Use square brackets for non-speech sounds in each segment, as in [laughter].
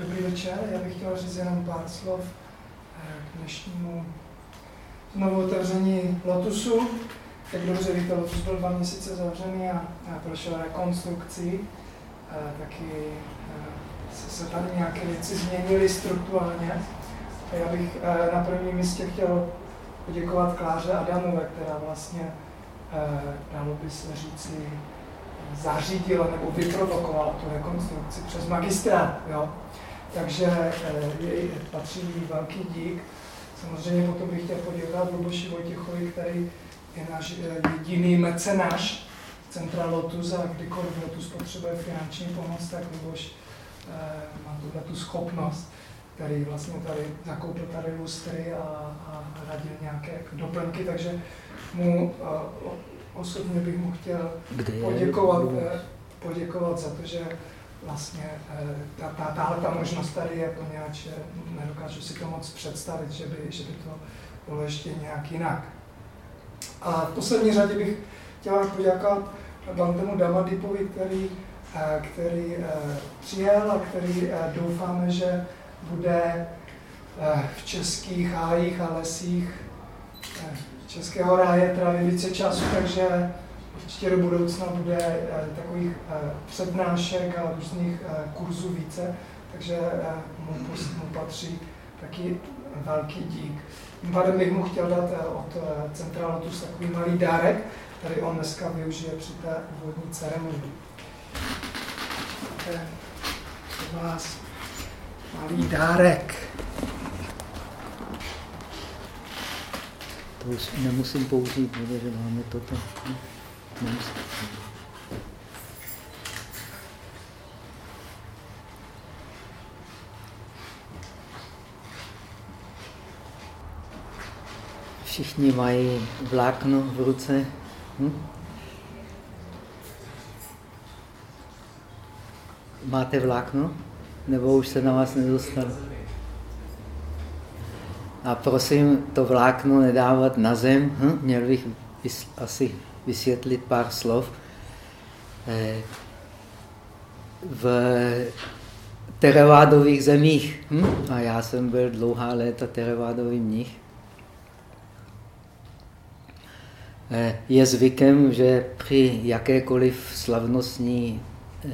Dobrý večer, já bych chtěl říct jenom pár slov eh, k dnešnímu znovu otevření Lotusu. Jak dobře víte, Lotus byl dva měsíce zavřený a, a prošel rekonstrukcí. E, taky e, se, se tady nějaké věci změnily strukturálně. A já bych na prvním místě chtěl poděkovat Kláře Adamové, která vlastně, dalo by se říci, zařídila nebo vyprovokovala tu rekonstrukci přes magistrát. Jo? Takže e, jej patří velký dík. Samozřejmě potom bych chtěl poděkovat Luboši Vojtěchovi, který je náš eh, jediný mecenáš Centra Lotus a kdykoliv Lotus potřebuje finanční pomoc, tak Luboš eh, má tuhle tu schopnost, který vlastně tady zakoupil tady lustry a, a radil nějaké doplňky, takže mu eh, osobně bych mu chtěl poděkovat, poděkovat za to, že vlastně ta, ta, tahle ta možnost tady je, poněvadž nedokážu si to moc představit, že by, že by to bylo ještě nějak jinak. A v poslední řadě bych chtěla poděkovat Bantemu Damadipovi, který, eh, který eh, přijel a který eh, doufáme, že bude v českých hájích a lesích Českého ráje trávit více času, takže ještě do budoucna bude takových přednášek a různých kurzů více, takže mu, mu patří taky velký dík. Tím pádem bych mu chtěl dát eh, od eh, Centra Lotus takový malý dárek, který on dneska využije při té úvodní ceremonii. Pro vás malý dárek. To už nemusím použít, protože máme toto. Všichni mají vlákno v ruce. Hm? Máte vlákno? Nebo už se na vás nedostalo? A prosím, to vlákno nedávat na zem. Hm? Měl bych asi vysvětlit pár slov. Eh, v terevádových zemích, hm? a já jsem byl dlouhá léta terevádový mnich, Eh, je zvykem, že při jakékoliv slavnostní eh,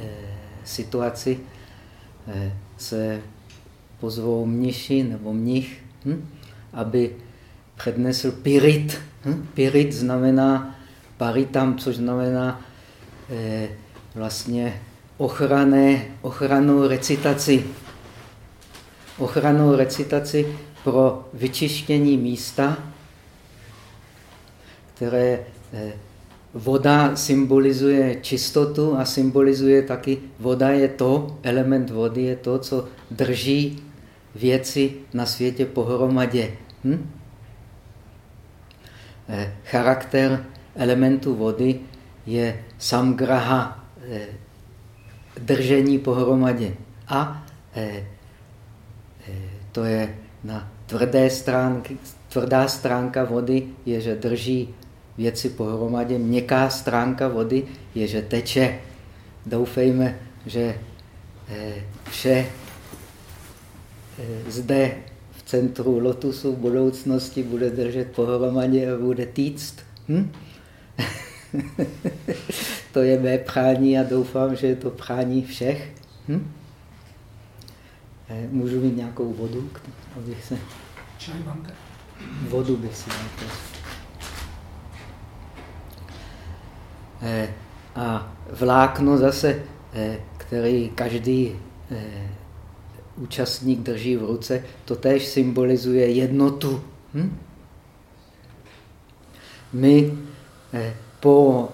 situaci se pozvou mniši nebo mnich, hm, aby přednesl pirit. Hm? Pirit znamená paritam, což znamená vlastně ochrané, ochranou recitaci. Ochranou recitaci pro vyčištění místa, které eh, voda symbolizuje čistotu a symbolizuje taky, voda je to, element vody je to, co drží věci na světě pohromadě. Hm? Eh, charakter elementu vody je samgraha, eh, držení pohromadě. A to je na tvrdé stránky, tvrdá stránka vody je, že drží věci pohromadě. Měkká stránka vody je, že teče. Doufejme, že eh, vše eh, zde v centru lotusu v budoucnosti bude držet pohromadě a bude týct. Hm? [laughs] to je mé prání a doufám, že je to prání všech. Hm? Eh, můžu mít nějakou vodu, abych se... Čaj máte? Vodu bych si dal. Eh, a vlákno zase, eh, který každý účastník drží v ruce, to též symbolizuje jednotu. Hm? My po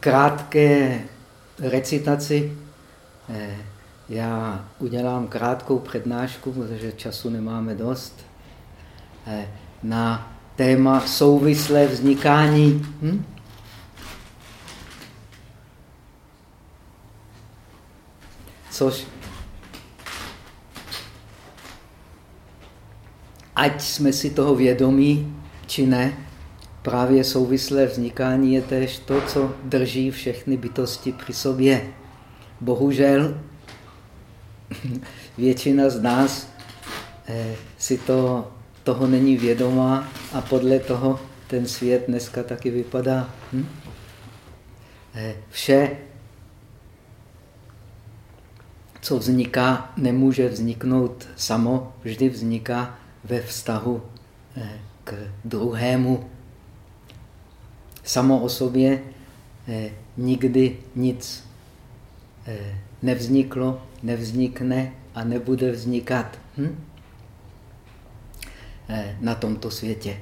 krátké recitaci, já udělám krátkou přednášku, protože času nemáme dost, na téma souvislé vznikání. Hm? Což ať jsme si toho vědomí, či ne, právě souvislé vznikání je též to, co drží všechny bytosti při sobě. Bohužel [laughs] většina z nás eh, si to, toho není vědomá a podle toho ten svět dneska taky vypadá. Hm? Eh, vše, co vzniká, nemůže vzniknout samo, vždy vzniká ve vztahu eh, k druhému. Samo o sobě eh, nikdy nic nevzniklo, nevznikne a nebude vznikat hm? na tomto světě.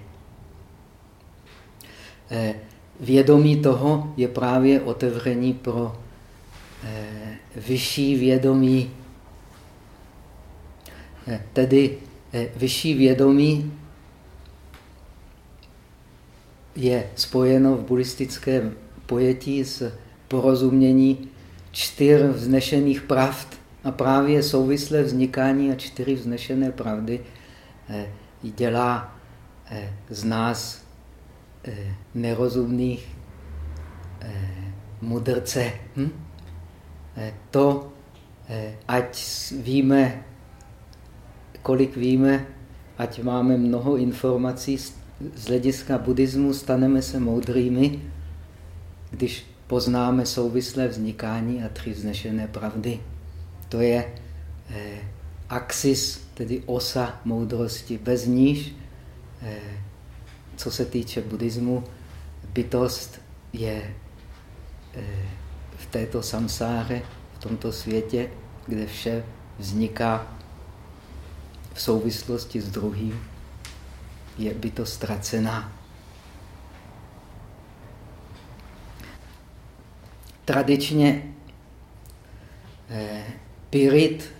Vědomí toho je právě otevření pro Eh, vyšší vědomí. Eh, tedy eh, vyšší vědomí je spojeno v buddhistickém pojetí s porozumění čtyř vznešených pravd. A právě souvislé vznikání a čtyři vznešené pravdy dělá z nás nerozumných mudrce. Hm? Eh, to, eh, ať víme, kolik víme, ať máme mnoho informací z hlediska buddhismu, staneme se moudrými, když poznáme souvislé vznikání a tři vznešené pravdy. To je eh, axis, tedy osa moudrosti. Bez níž, eh, co se týče buddhismu, bytost je eh, v této samsáře, v tomto světě, kde vše vzniká v souvislosti s druhým, je by to ztracená. Tradičně eh, pirit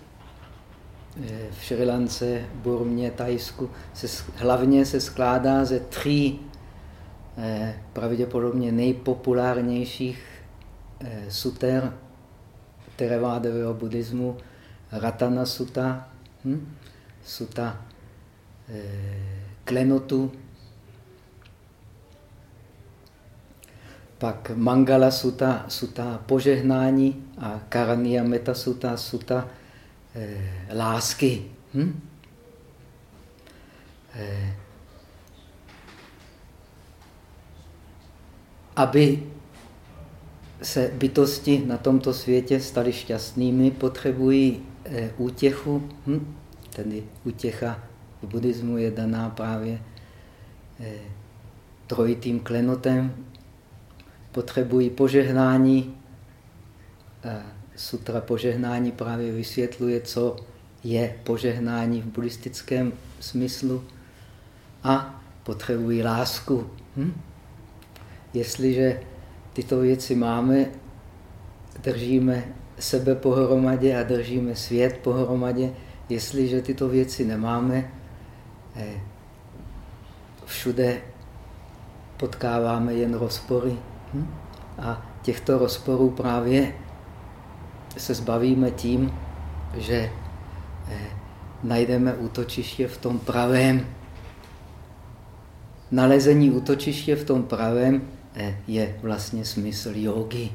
eh, v Šrilance, Burmě, Tajsku se, hlavně se skládá ze tří eh, pravděpodobně nejpopulárnějších Eh, suter Theravádového buddhismu, Ratana Sutta, hm? Sutta eh, klenotu, pak Mangala Sutta, Sutta požehnání a Karaniya Meta Sutta, Sutta eh, lásky. Hm? Eh, aby se bytosti na tomto světě staly šťastnými, potřebují eh, útěchu. Hm? Tedy útěcha v buddhismu je daná právě eh, trojitým klenotem. Potřebují požehnání. Sutra požehnání právě vysvětluje, co je požehnání v buddhistickém smyslu. A potřebují lásku. Hm? Jestliže tyto věci máme, držíme sebe pohromadě a držíme svět pohromadě. Jestliže tyto věci nemáme, všude potkáváme jen rozpory. Hm? A těchto rozporů právě se zbavíme tím, že eh, najdeme útočiště v tom pravém. Nalezení útočiště v tom pravém Eh, je vlastně smysl jogy.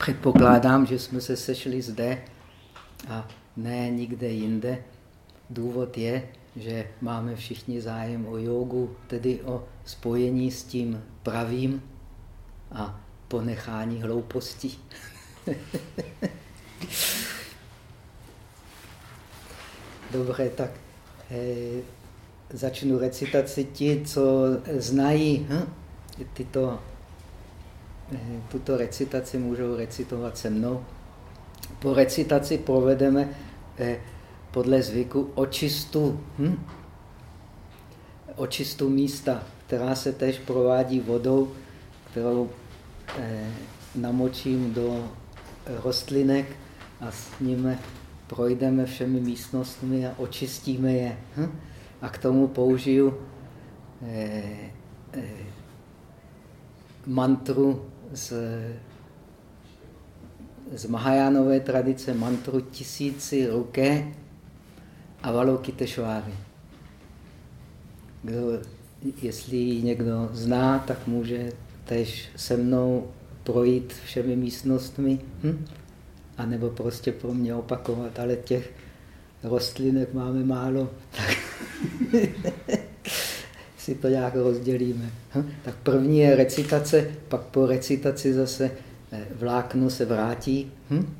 Předpokládám, že jsme se sešli zde a ne nikde jinde. Důvod je, že máme všichni zájem o jogu, tedy o spojení s tím pravým a ponechání hloupostí. [laughs] Dobře, tak eh, začnu recitaci. Ti, co znají hm, tyto, tuto recitaci, můžou recitovat se mnou. Po recitaci provedeme eh, podle zvyku očistu, hm, očistu místa, která se tež provádí vodou, kterou eh, namočím do rostlinek a s nimi projdeme všemi místnostmi a očistíme je. Hm? A k tomu použiju eh, eh, mantru z, z Mahajánové tradice, mantru tisíci ruké Avalokiteshváry. Kdo jestli ji někdo zná, tak může tež se mnou projít všemi místnostmi, hm? a nebo prostě pro mě opakovat, ale těch rostlinek máme málo, tak [laughs] si to nějak rozdělíme. Hm? Tak první je recitace, pak po recitaci zase eh, vlákno se vrátí hm?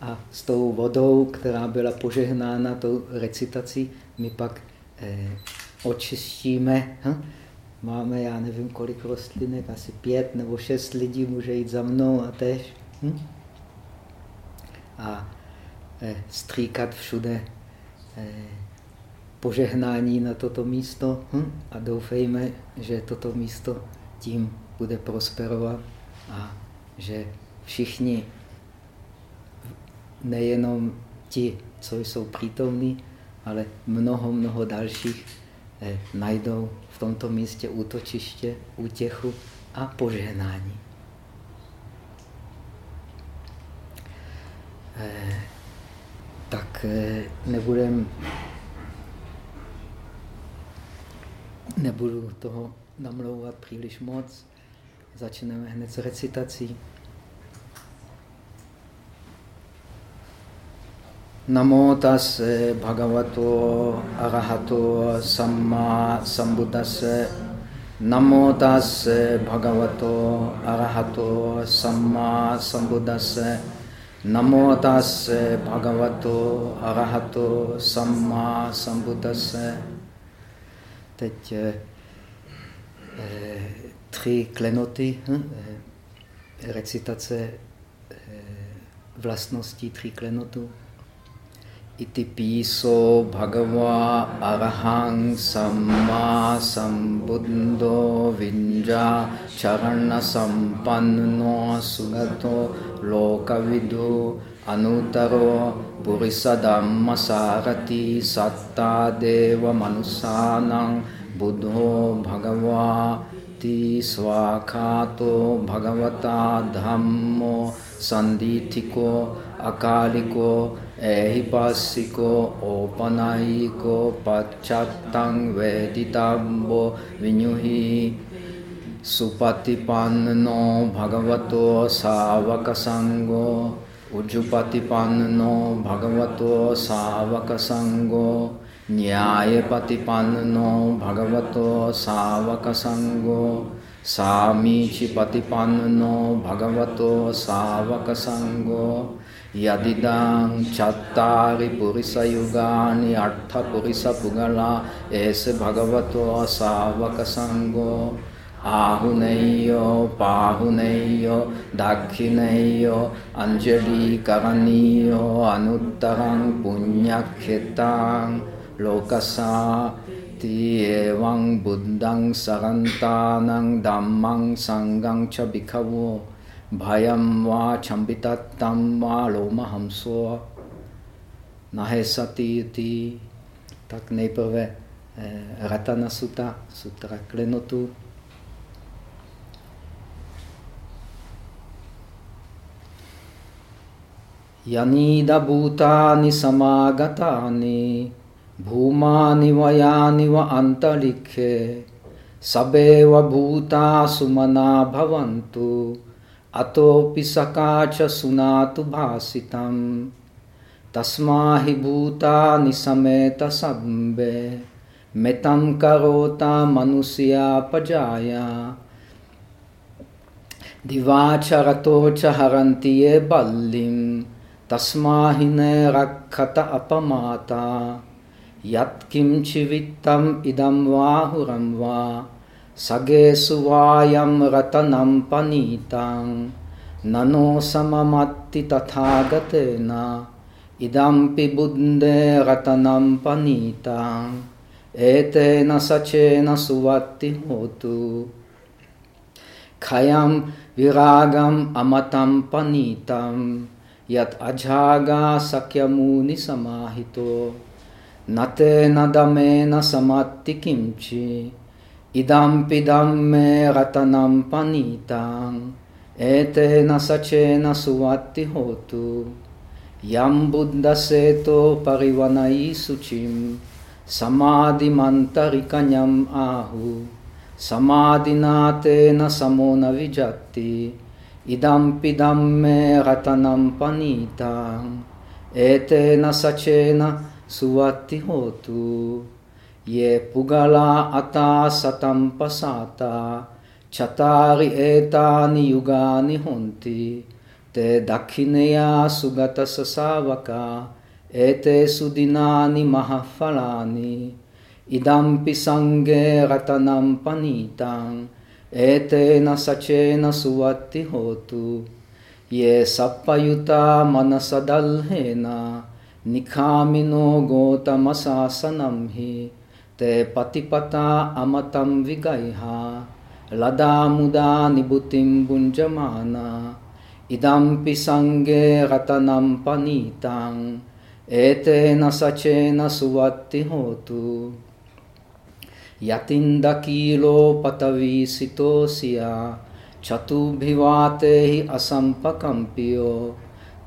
a s tou vodou, která byla požehnána tou recitací, my pak eh, očistíme. Hm? Máme, já nevím, kolik rostlinek, asi pět nebo šest lidí může jít za mnou a tež. Hm? A eh, stříkat všude eh, požehnání na toto místo hm? a doufejme, že toto místo tím bude prosperovat a že všichni, nejenom ti, co jsou přítomní, ale mnoho, mnoho dalších eh, najdou v tomto místě útočiště, útěchu a požehnání. Eh, tak eh, nebudem, nebudu toho namlouvat příliš moc. Začneme hned s recitací. Namo tase bhagavato arahato samma sambuddhase Namo tase bhagavato arahato samma sambuddhase Namo tase bhagavato arahato samma sambuddhase Teď eh, eh tři klenoty, hm, eh, recitace vlastností tří klenotů. Iti piso bhagava arahang samma sambuddho vinja charana sampanno sugato lokavidu anutaro purisa dhamma sarati satta deva manusanang buddho bhagava ti bhagavata dhammo sandithiko akaliko ehipassiko opanayiko pachattang veditabbo vinyuhi supatipanno bhagavato savaka sango ujupatipanno bhagavato savaka sango nyayapatipanno bhagavato savaka sango samichipatipanno bhagavato savaka යදිදං චත්තාරි පුරිසයුගානි අට්ඨ පුරිස පුගලා ඒස භගවතෝ සාවක සංඝෝ ආහුනේයෝ පාහුනේයෝ දක්ඛිනේයෝ අංජලි කරණීයෝ අනුත්තරං පුඤ්ඤක්ඛෙතං ලෝකසා තීවං බුද්ධං සරන්තානං ධම්මං සංඝං ච බිඛවෝ Bhayam va chambitattam va lomaham nahe satiyati. Tak nejprve eh, Ratana Sutta, sutra klenotu. Janída bhutáni samágatáni, bhumáni vajáni va antalikhe, sabeva bhutá sumaná bhavantu, अतोपि सकाच सुनातु भासितं तस्मा हि भूतानि समेत सम्बे मितं करोता मनुष्यापजाया दिवाचरतो च हरन्ति ये बल्लिं तस्मा हि न रक्षत अपमाता यत्किञ्चिवित्तम् इदं वाहुरं वा Sage suvayam ratanam panitang nano samamatti tathagatena idampi buddhe ratanam panitang etena sacena suvatti hotu khayam viragam amatam panitam yat ajaga sakyamuni samahito nate nadamena samatti idam pidam me ratanam panitam, etena sachena suvatti hotu, yam buddha seto parivanai suchim, samadhi mantarikanyam ahu, Samadhi nate na samona vijatti, idam pidam me ratanam panitam, etena sachena suvati hotu, ये पुगला अता सतं पसाता चतारि एतानि युगानि होन्ति ते दक्षिणया सुगतससावका एतेषु दिनानि महफलानि इदम्पि सङ्गे रतनं पनीताम् एतेन सचेन सुवत्ति होतु ये सप्पयुता मनसदल्हेन निखामिनो गोतमशासनं हि te patipata amatam vigaiha lada muda nibutim bunjamana idam sange ratanam panitam etena sacena suvatti hotu. Yatinda kilo patavi sitosya chatubhivatehi asampakampiyo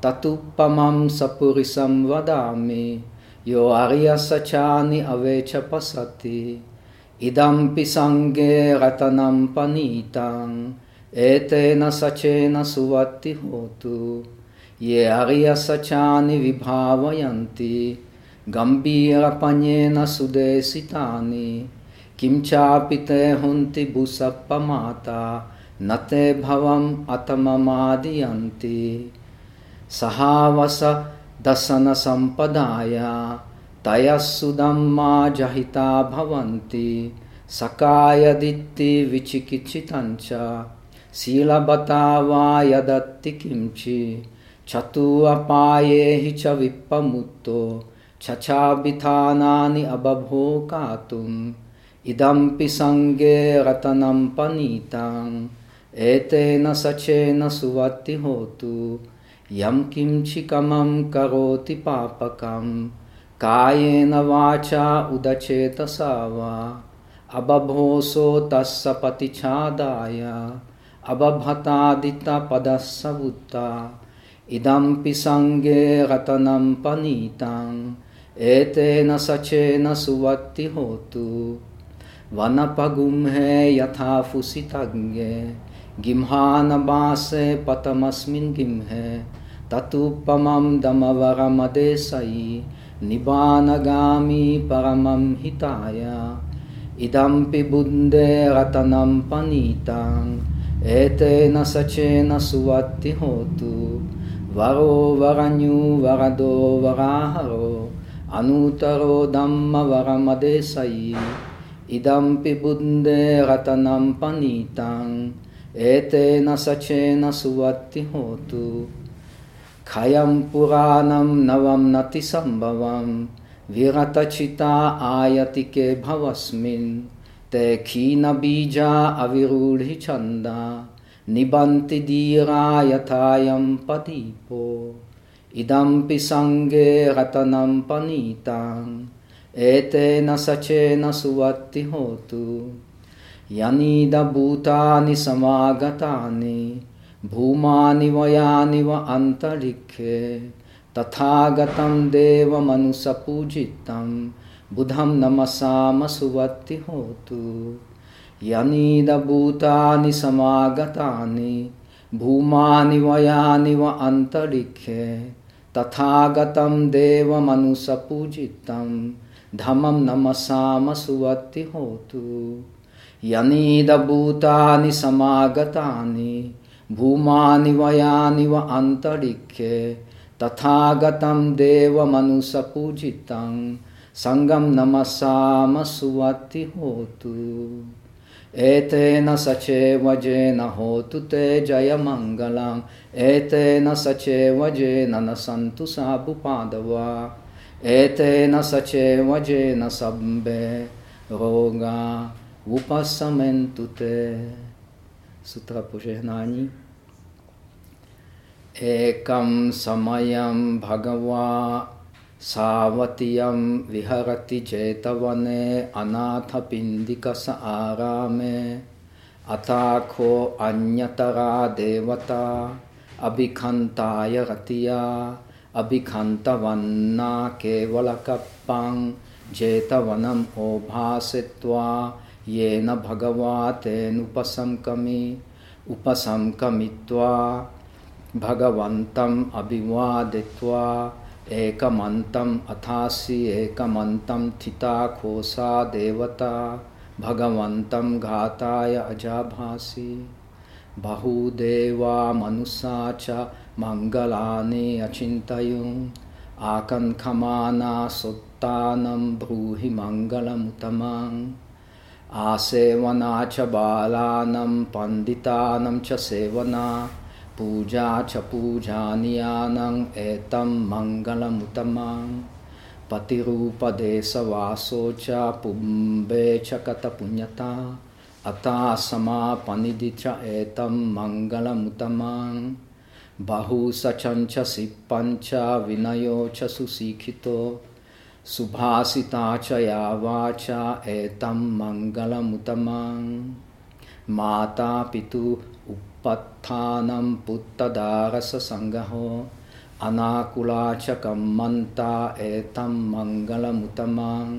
tatupamam sapurisam vadami yo arya sachani avecha pasati idam pisange ratanam panitam etena sachena suvatti hotu ye arya sachani vibhavayanti gambira panyena sudesitani kimchapi te hunti busappamata nate bhavam atamamadiyanti sahawasa दशनसम्पदाया तयः सुदम्मा जहिता भवन्ति सकायदित्ति विचिकित्सितञ्च शीलबता वा यदत्ति किंचि चतु अपाये हि च विप्पमुत्तो छछाबिथानानि अबभो कातुम् इदम्पि सङ्गे रतनं पनीताम् एतेन सचेन सुवत्ति होतु यं किञ्चिकमं करोति पापकं। कायेन वाचा उदचेतसा वा। अबभोसो तस्य पतिछादाय। अबभतादितपदस्सवुत्ता इदम्पि सङ्गे रतनं पनीताम् एतेन सचेन सुवत्ति होतु। वनपगुम्हे यथा फुसितज्ञे। गिम्हानवासे पतमस्मिन् गिम्हे තතුපමම් දමවරමදේසයි නිබානගාමී පරමම් හිතාය ඉදම්පි බුද්දේ රතනම් පනීතං ඒතේන සචේන සුවත්ති හෝතු වරෝ වරඤ්ඤූ වරදෝ වරාහරෝ අනූතරෝ ධම්ම වරමදේසයි ඉදම්පි බුද්දේ රතනම් පනීතං ඒතේන සචේන සුවත්ති හෝතු खयं पुराणं नवं नतिसम्भवं विरतचिता आयतिके भवस्मिन् ते क्षीणबीजा अविरूढिछन्दा निबन्ति धीरा यथायं पदीपो। इदम्पि सङ्गे रतनं पनीताम् एतेन सचेन सुवत्ति होतु यनीदभूतानि समागतानि भूमानि वयानि व अन्तरिक्षे तथागतं देवमनुसपूजितं बुधं नमसाम सुवत्ति होतु। यनीदभूतानि समागतानि, भूमानि वयानि व अन्तरिक्षे तथागतं देवमनुसपूजितं धमं नमसाम सुवत्ति होतु। यनीदभूतानि समागतानि भूमानि वयानि व अन्तरिक्षे तथागतं देवमनुसपूजितं सङ्गं नमसाम सुवत्ति होतु एतेन सचेवजेन होतु ते जयमङ्गलम् एतेन सचेवजेन न सन्तु साबुपादवा एतेन सचेवजेन सब्बे रोगा upasamentu te. Sutra požehnání. एकं समयं भगवा सावतीयं विहरति चेतवने अनाथपिण्डिकस आरामे। अताखो अन्यतरा देवता, अभिखन्ताय रतिया, अभिखन्तवन्ना केवलकप्पां जेतवनम् ओभासित्वा येन भगवा तेनुपसङ्कमि उपसङ्कमित्वा भगवन्तम् अभिवादित्वा एकमन्तम् अथासि एकमन्तं थिता खोसा देवता, भगवन्तं घाताय अजाभासि। बहुदेवा मनुषा च मङ्गलानि अचिन्तयुम् आकङ्खमाना सुत्तानं ब्रूहि मङ्गलमुतमम् आसेवना च बालानं, पण्डितानं च सेवना पूजा च पूजानियानम् एतं मङ्गलमुतमं पतिरूपदेशवासो च पुम्बे च कतपुण्यता अता समापनिधि च एतं मङ्गलमुतमं बहु सचञ्च सिप्पञ्च विनयो च सुशिक्षितो सुभाषिता च या वाचा एतं मङ्गलमुतमं माता पितु उपत्थानं पुत्तदारससङ्गहो अनाकुला च कम्मन्ता एतं मङ्गलमुतमं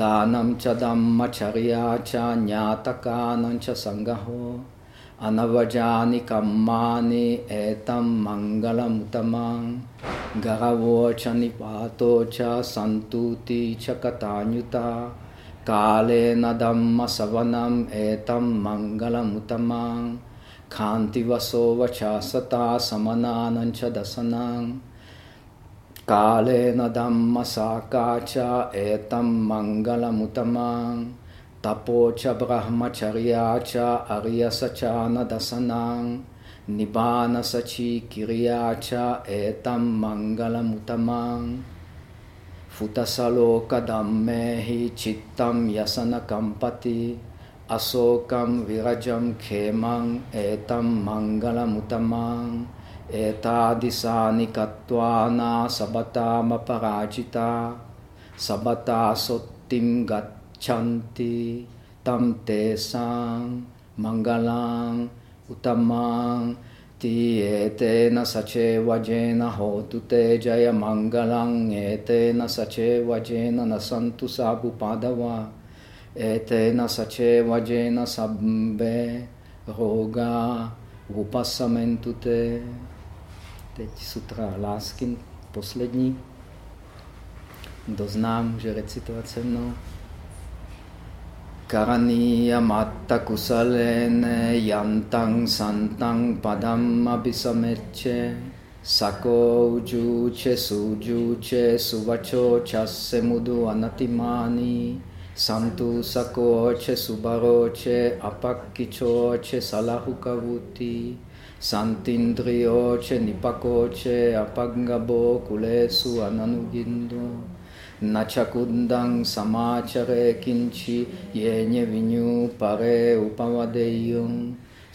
दानं च दम्मचर्या च ज्ञातकानं च सङ्गहो अनवजानि कम्मानि एतं मङ्गलमुतमं गहवो च निपातो च सन्तुति च कथान्युता कालेन दम्मसवनम् एतं मङ्गलमुतमं खान्तिवसो वचासता समनानं च दशनं कालेन दम्मसाका च एतं मङ्गलमुतमं तपो च ब्रह्मचर्या च अर्यस च न दशनं निबानसची किर्या च एतं मङ्गलमुतमं फुतसलोकदम्मे हि चित्तं यसनकम्पति अशोकं विरजं खेमं एतं मङ्गलमुतमं एतादिशानि कत्वाना सबतामपराजिता सबता सोत्तिं गच्छन्ति तं तेषां मङ्गलाम् उत्तमं एतेन सचेवजेन होतु ते जयमङ्गलं एतेन सचेवजेन न सन्तु साबुपादवा Ete sače vajena sabbe roga upasamentute. Teď sutra lásky, poslední. Doznám, že recitovat se mnou. Karaniya matta kusalene yantang santang padam abhisameche sako ujuche sujuche suvacho chasse mudu anatimani संतु सको अच्छे सुबारो अच्छे अपक किचो अच्छे सलाहु कबूती संत इंद्रियो निपको अच्छे अपंगबो कुले सु नचकुंदं समाचरे किंचि येन्य विन्यु परे उपमदेयुं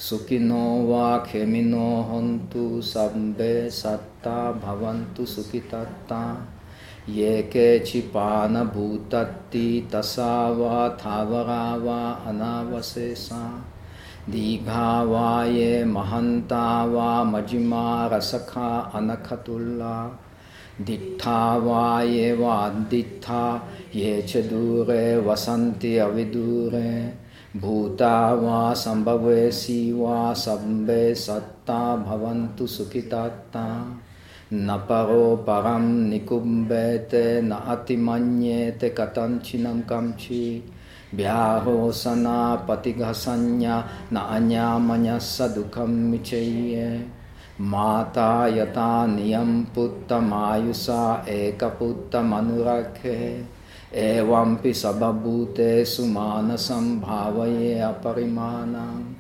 सुखिनो वा खेमिनो हन्तु सम्बे सत्ता भवन्तु सुखितत्ता ye ke chipana bhutatti tasava thavarava anavasesa Digha ये महंता वा मजिमा रसखा अनखतुल्ला। दिट्ठा वा ये वादित्था ये च दूरे वसन्ति अविदूरे। भूता वा सम्भवेसि वा सम्बे सत्ता भवन्तु सुखितात्ता Naparo param nikumbete na naatimanjete katanchinam kamchi. Bhyaho sana patighasanya naanyamanya sadukham micheye Mata yata niyam mayusa ayusa ekaputtam anurakhe Evampi sababhute sumanasam bhavaye aparimanam.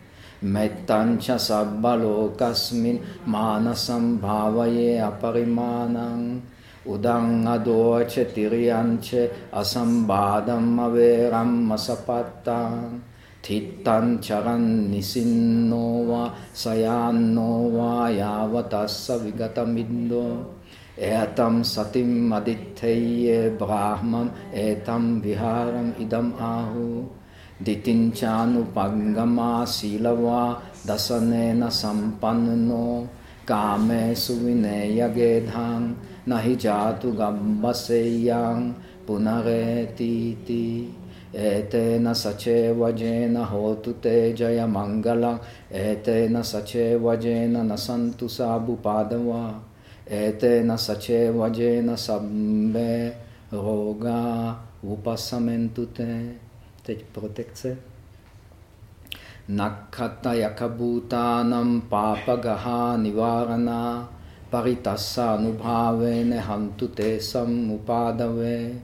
मेत्तञ्च सर्वलोकस्मिन् मानसं भावये अपरिमाणम् उदं अदोच तिर्यञ्च असम्बादम् अवेरम् असपत्ताम् थित्तं चरन् निसिन्नो वा सयान्नो वा यावतस्य विगतमिन्दो एतं सतिम् अदिथय्ये ब्राह्मम् एतं विहारम् इदम् आहु दितिञ्चानुपङ्गमा शीलवा दशनेन सम्पन्नो कामे सुविनेयगेधां न हि जातु गम्बसेयं punaretiti etena sache vajena hotu te jaya mangala etena sache vajena nasantu sabu padava etena sache vajena Teď protekce. Nakkata yakabhutanam papagaha nivarana paritassa anubhavene hantu te sammupadave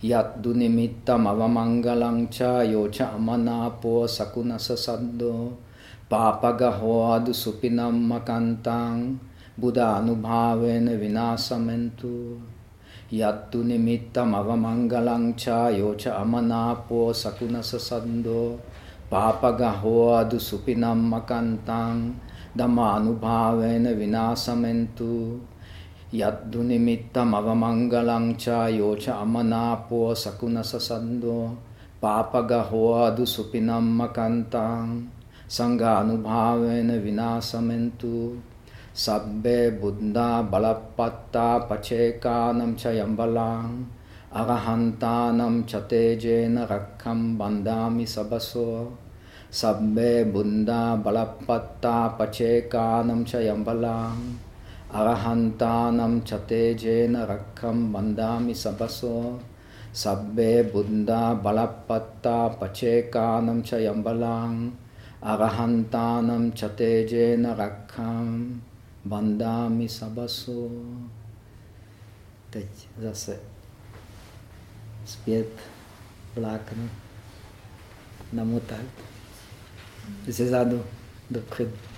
yaddu nimittam avamangalang cha yocha amanapo sakunasa saddo papagaho adu supinam makantang buddha anubhavene vinasamentu යත්තු නිමිත්තම අවමංගලංචා යෝච අමනාපෝ සකුණස සන්දෝ පාපගහෝ අදු සුපිනම්මකන්තං දමානුභාවේන විනාසමෙන්තු යද්දු නිමිත්තම අවමංගලංචා යෝච අමනාපෝ සකුණස සන්දෝ පාපගහෝ අදු සුපිනම්මකන්තං සංඝානුභාවේන විනාසමෙන්තු सब्बे बुद्धा बलपत्ता पचेकानं च यम्बलाम् अगहन्तानं च तेजेन रक्खं वन्दामि सबसो सब्बे बुन्दा बलपत्ता पचेकानं च यम्बलाम् अहन्तानं च तेजेन रक्खं वन्दामि सबसो सब्बे बुन्दा बलपत्ता पचेकानं च यम्बलाम् अहन्तानं च तेजेन रक्खम् Bandámi Sabasu. Teď zase zpět vlákno namotat ze zadu dopředu.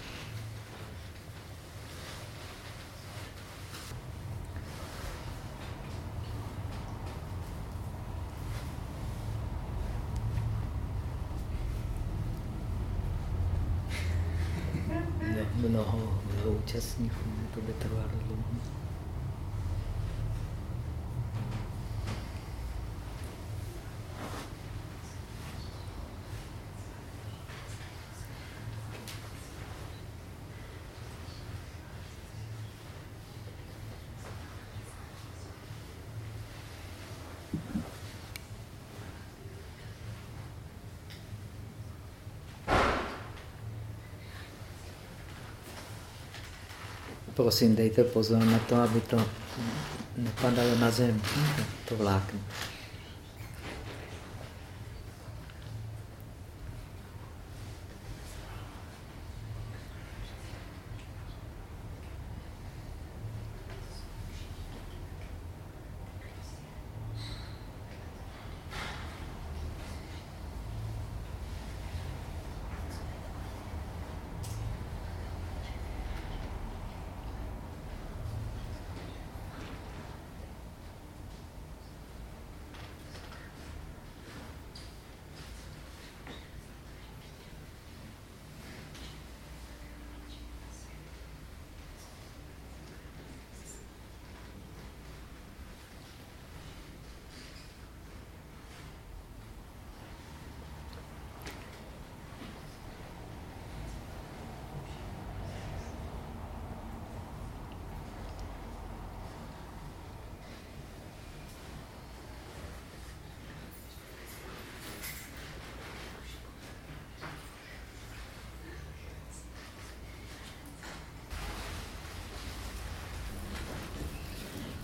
Účastníků, to by trvalo dlouho. Prosím, dejte pozor na to, aby to nepadalo na zem, to vlákno.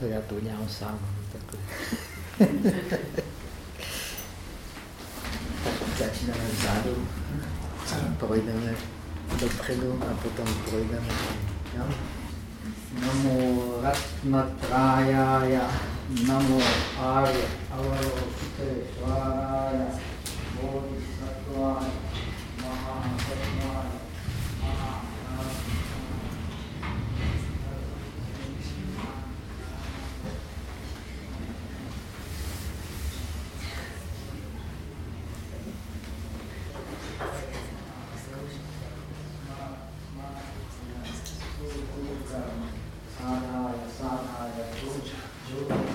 Já to udělám sám. [laughs] Začínáme vzadu, projdeme dopředu a potom projdeme. Jo? Namo Ratnatrayaya, Namo Arya Thank you.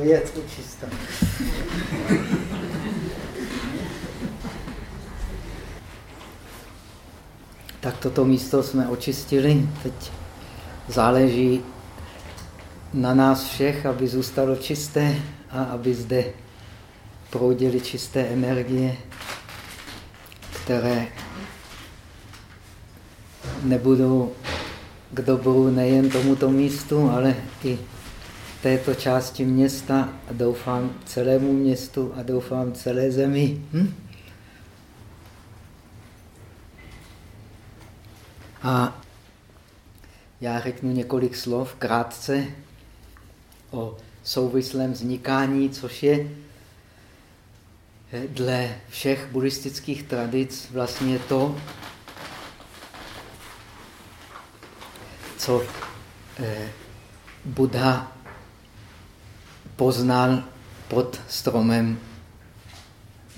Věc čistá. tak toto místo jsme očistili. Teď záleží na nás všech, aby zůstalo čisté a aby zde proudily čisté energie, které nebudou k dobru nejen tomuto místu, ale i této části města a doufám celému městu a doufám celé zemi. Hm? A já řeknu několik slov krátce o souvislém vznikání, což je dle všech buddhistických tradic vlastně to, co eh, Buddha poznal pod stromem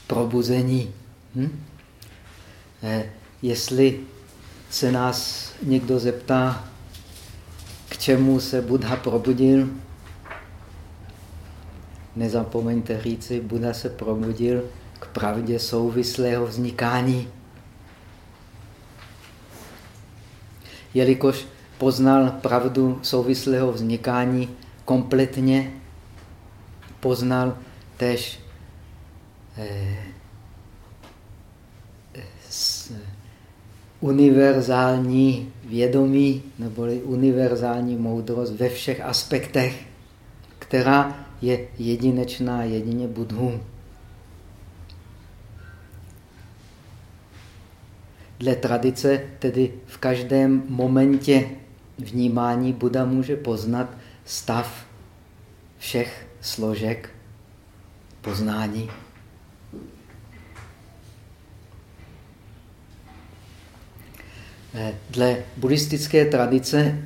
probuzení. Hm? Eh, jestli se nás někdo zeptá, k čemu se Buddha probudil, nezapomeňte říci, Buddha se probudil k pravdě souvislého vznikání. Jelikož poznal pravdu souvislého vznikání kompletně, poznal tež eh, univerzální vědomí neboli univerzální moudrost ve všech aspektech, která je jedinečná jedině Budhu. Dle tradice tedy v každém momentě vnímání Buda může poznat stav všech složek poznání. Eh, dle buddhistické tradice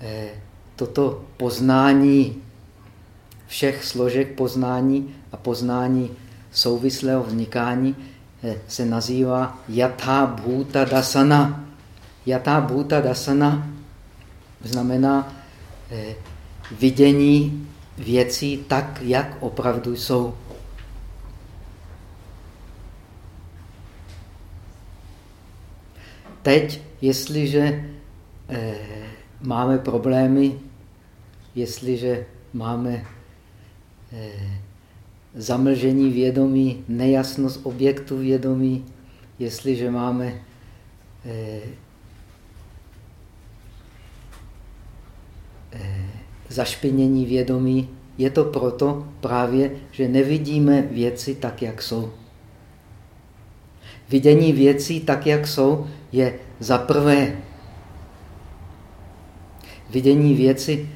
eh, toto poznání všech složek poznání a poznání souvislého vznikání eh, se nazývá Yatha Bhuta Dasana. Yatha Bhuta Dasana znamená vidění věcí tak, jak opravdu jsou. Teď, jestliže eh, máme problémy, jestliže máme eh, zamlžení vědomí, nejasnost objektu vědomí, jestliže máme eh, eh, zašpinění vědomí, je to proto právě, že nevidíme věci tak, jak jsou. Vidění věcí tak, jak jsou, je za prvé vidění věci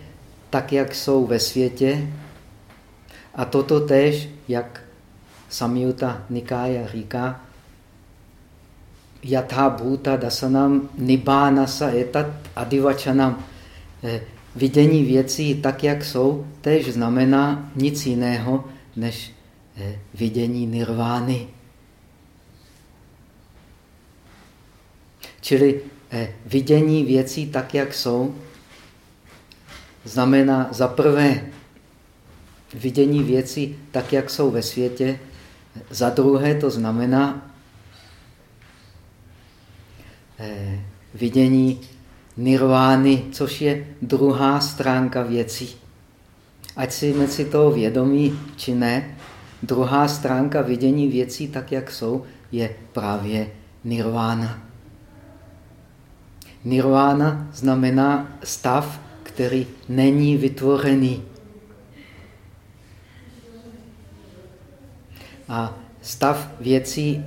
tak, jak jsou ve světě. A toto tež, jak Samyuta Nikája říká, Yatha Bhuta Dasanam Nibánasa Etat Adivačanam. Vidění věcí tak, jak jsou, tež znamená nic jiného, než eh, vidění nirvány. Čili eh, vidění věcí tak, jak jsou, znamená za prvé vidění věcí tak, jak jsou ve světě, za druhé to znamená eh, vidění nirvány, což je druhá stránka věcí. Ať jsme si toho vědomí, či ne, druhá stránka vidění věcí tak, jak jsou, je právě nirvána. Nirvána znamená stav, který není vytvorený. A stav věcí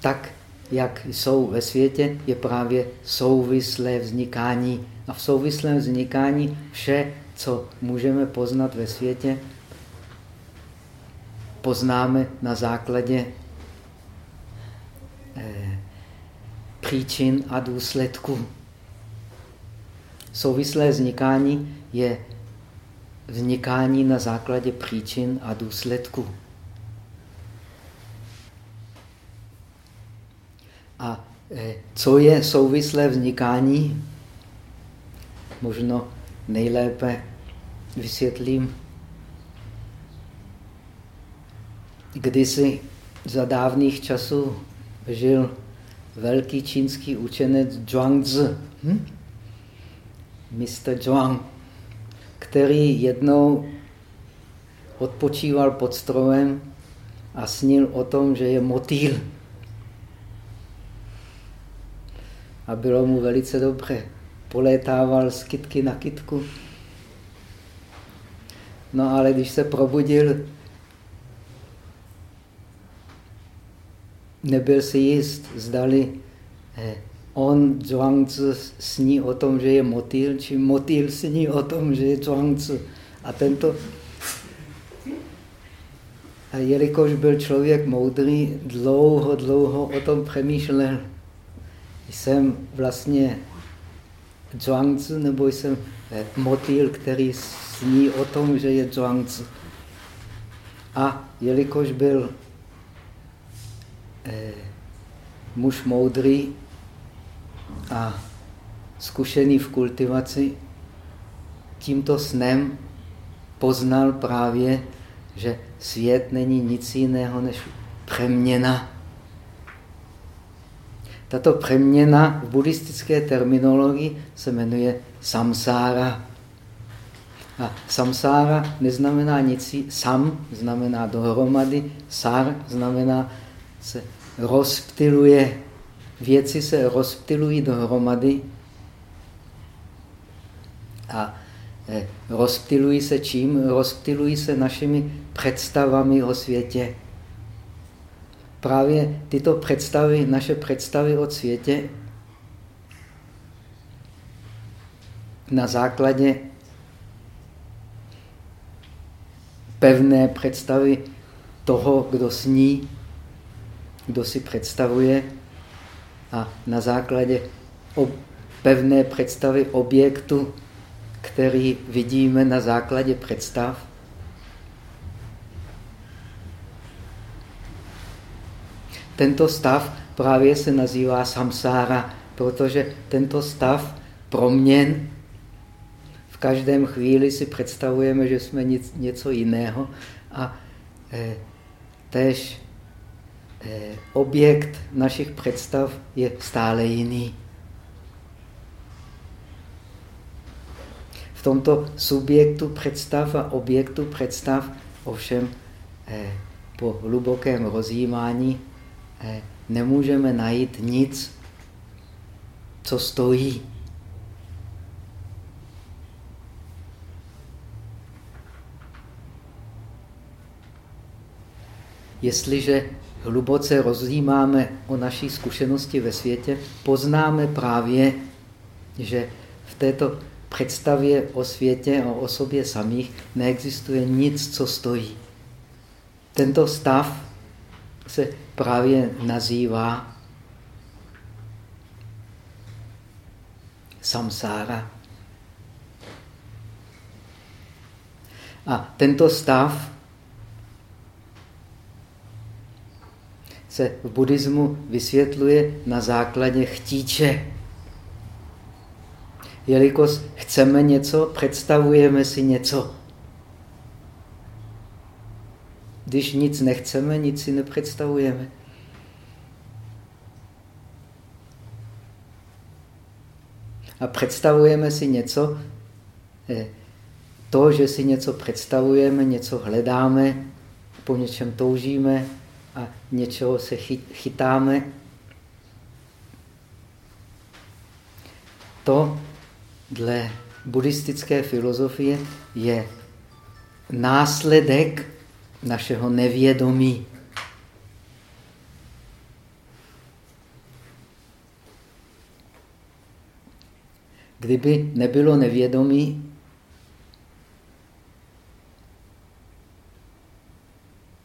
tak, jak jsou ve světě, je právě souvislé vznikání. A v souvislém vznikání vše, co můžeme poznat ve světě, poznáme na základě eh, příčin a důsledků. Souvislé vznikání je vznikání na základě příčin a důsledků. A eh, co je souvislé vznikání? Možno nejlépe vysvětlím. Kdysi za dávných časů žil velký čínský učenec Zhuangzi, hm? Mr. Zhuang, který jednou odpočíval pod stromem a snil o tom, že je motýl. A bylo mu velice dobře. Polétával z kytky na kytku. No ale když se probudil, nebyl si jist, zdali eh, on, Zhuangzi, sní o tom, že je motýl, či motýl sní o tom, že je Zhuangzi. A tento a jelikož byl člověk moudrý, dlouho, dlouho o tom přemýšlel. Jsem vlastně Zhuangzi, nebo jsem eh, motýl, který sní o tom, že je Zhuangzi. A jelikož byl eh, muž moudrý a zkušený v kultivaci, tímto snem poznal právě, že svět není nic jiného než přeměna. Tato přeměna v buddhistické terminologii se jmenuje samsára. A samsára neznamená nic, sam znamená dohromady, sar znamená se rozptiluje. Věci se rozptilují dohromady a eh, rozptilují se čím? Rozptilují se našimi představami o světě. Právě tyto představy, naše představy o světě na základě pevné představy toho, kdo sní, kdo si představuje a na základě pevné představy objektu, který vidíme na základě představ, Tento stav právě se nazývá samsára, protože tento stav proměn v každém chvíli si představujeme, že jsme nic, něco jiného a eh, tež eh, objekt našich představ je stále jiný. V tomto subjektu představ a objektu představ ovšem eh, po hlubokém rozjímání nemůžeme najít nic, co stojí. Jestliže hluboce rozjímáme o naší zkušenosti ve světě, poznáme právě, že v této představě o světě a o sobě samých neexistuje nic, co stojí. Tento stav se právě nazývá samsára. A tento stav se v buddhismu vysvětluje na základě chtíče. jelikož chceme něco, představujeme si něco. Když nic nechceme, nic si nepředstavujeme. A představujeme si něco, eh, to, že si něco představujeme, něco hledáme, po něčem toužíme a něčeho se chytáme, to dle buddhistické filozofie je následek našeho nevědomí. Kdyby nebylo nevědomí,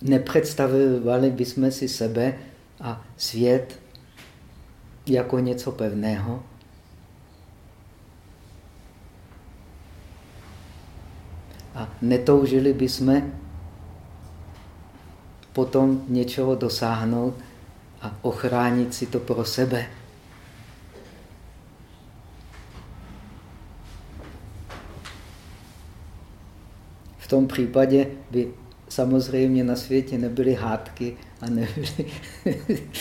nepředstavovali bychom si sebe a svět jako něco pevného. A netoužili bychom potom něčeho dosáhnout a ochránit si to pro sebe. V tom případě by samozřejmě na světě nebyly hádky a nebyly [laughs]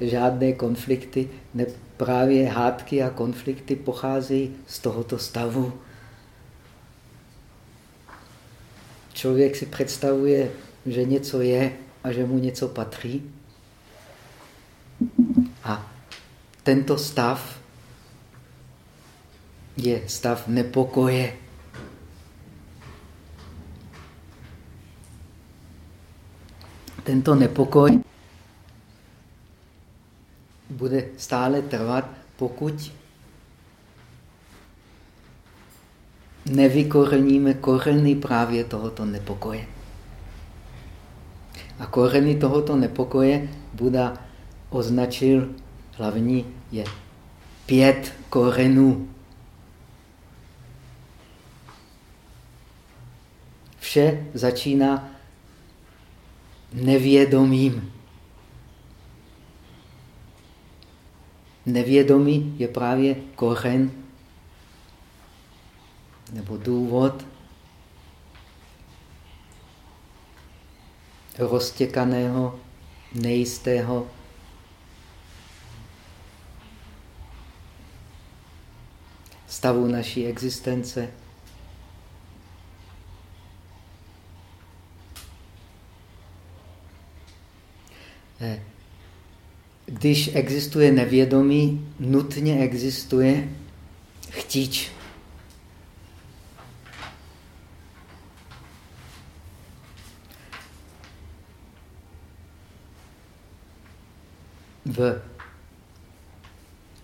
žádné konflikty. Ne, právě hádky a konflikty pocházejí z tohoto stavu. Člověk si představuje, že něco je a že mu něco patří. A tento stav je stav nepokoje. Tento nepokoj bude stále trvat, pokud nevykoreníme koreny právě tohoto nepokoje. A koreny tohoto nepokoje Buda označil hlavní je pět korenů. Vše začíná nevědomím. Nevědomí je právě kořen nebo důvod roztěkaného, nejistého stavu naší existence. Eh, když existuje nevědomí, nutně existuje chtíč. V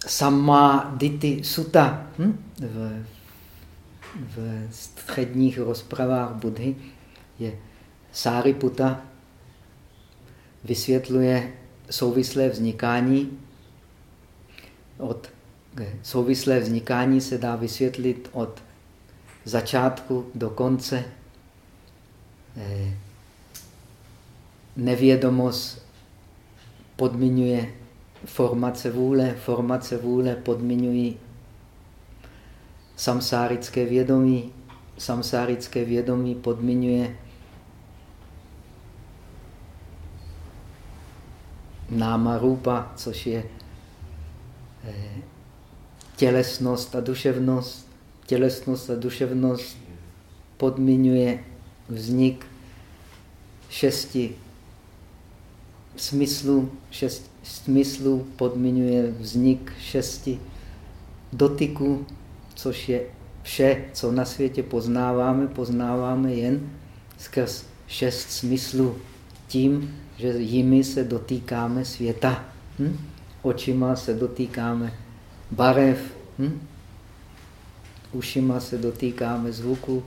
Samaditi Sutta, hm? v, v středních rozpravách Budhy, je Sáriputa vysvětluje souvislé vznikání. Od souvislé vznikání se dá vysvětlit od začátku do konce. Eh, nevědomost podmiňuje formace vůle, formace vůle podmiňují samsárické vědomí, samsárické vědomí podmiňuje náma rupa, což je eh, tělesnost a duševnost. Tělesnost a duševnost podmiňuje vznik šesti smyslu, šest smyslů podmiňuje vznik šesti dotyků, což je vše, co na světě poznáváme, poznáváme jen skrz šest smyslů. Tím, že jimi se dotýkáme světa. Hm? Očima se dotýkáme barev, hm? ušima se dotýkáme zvuku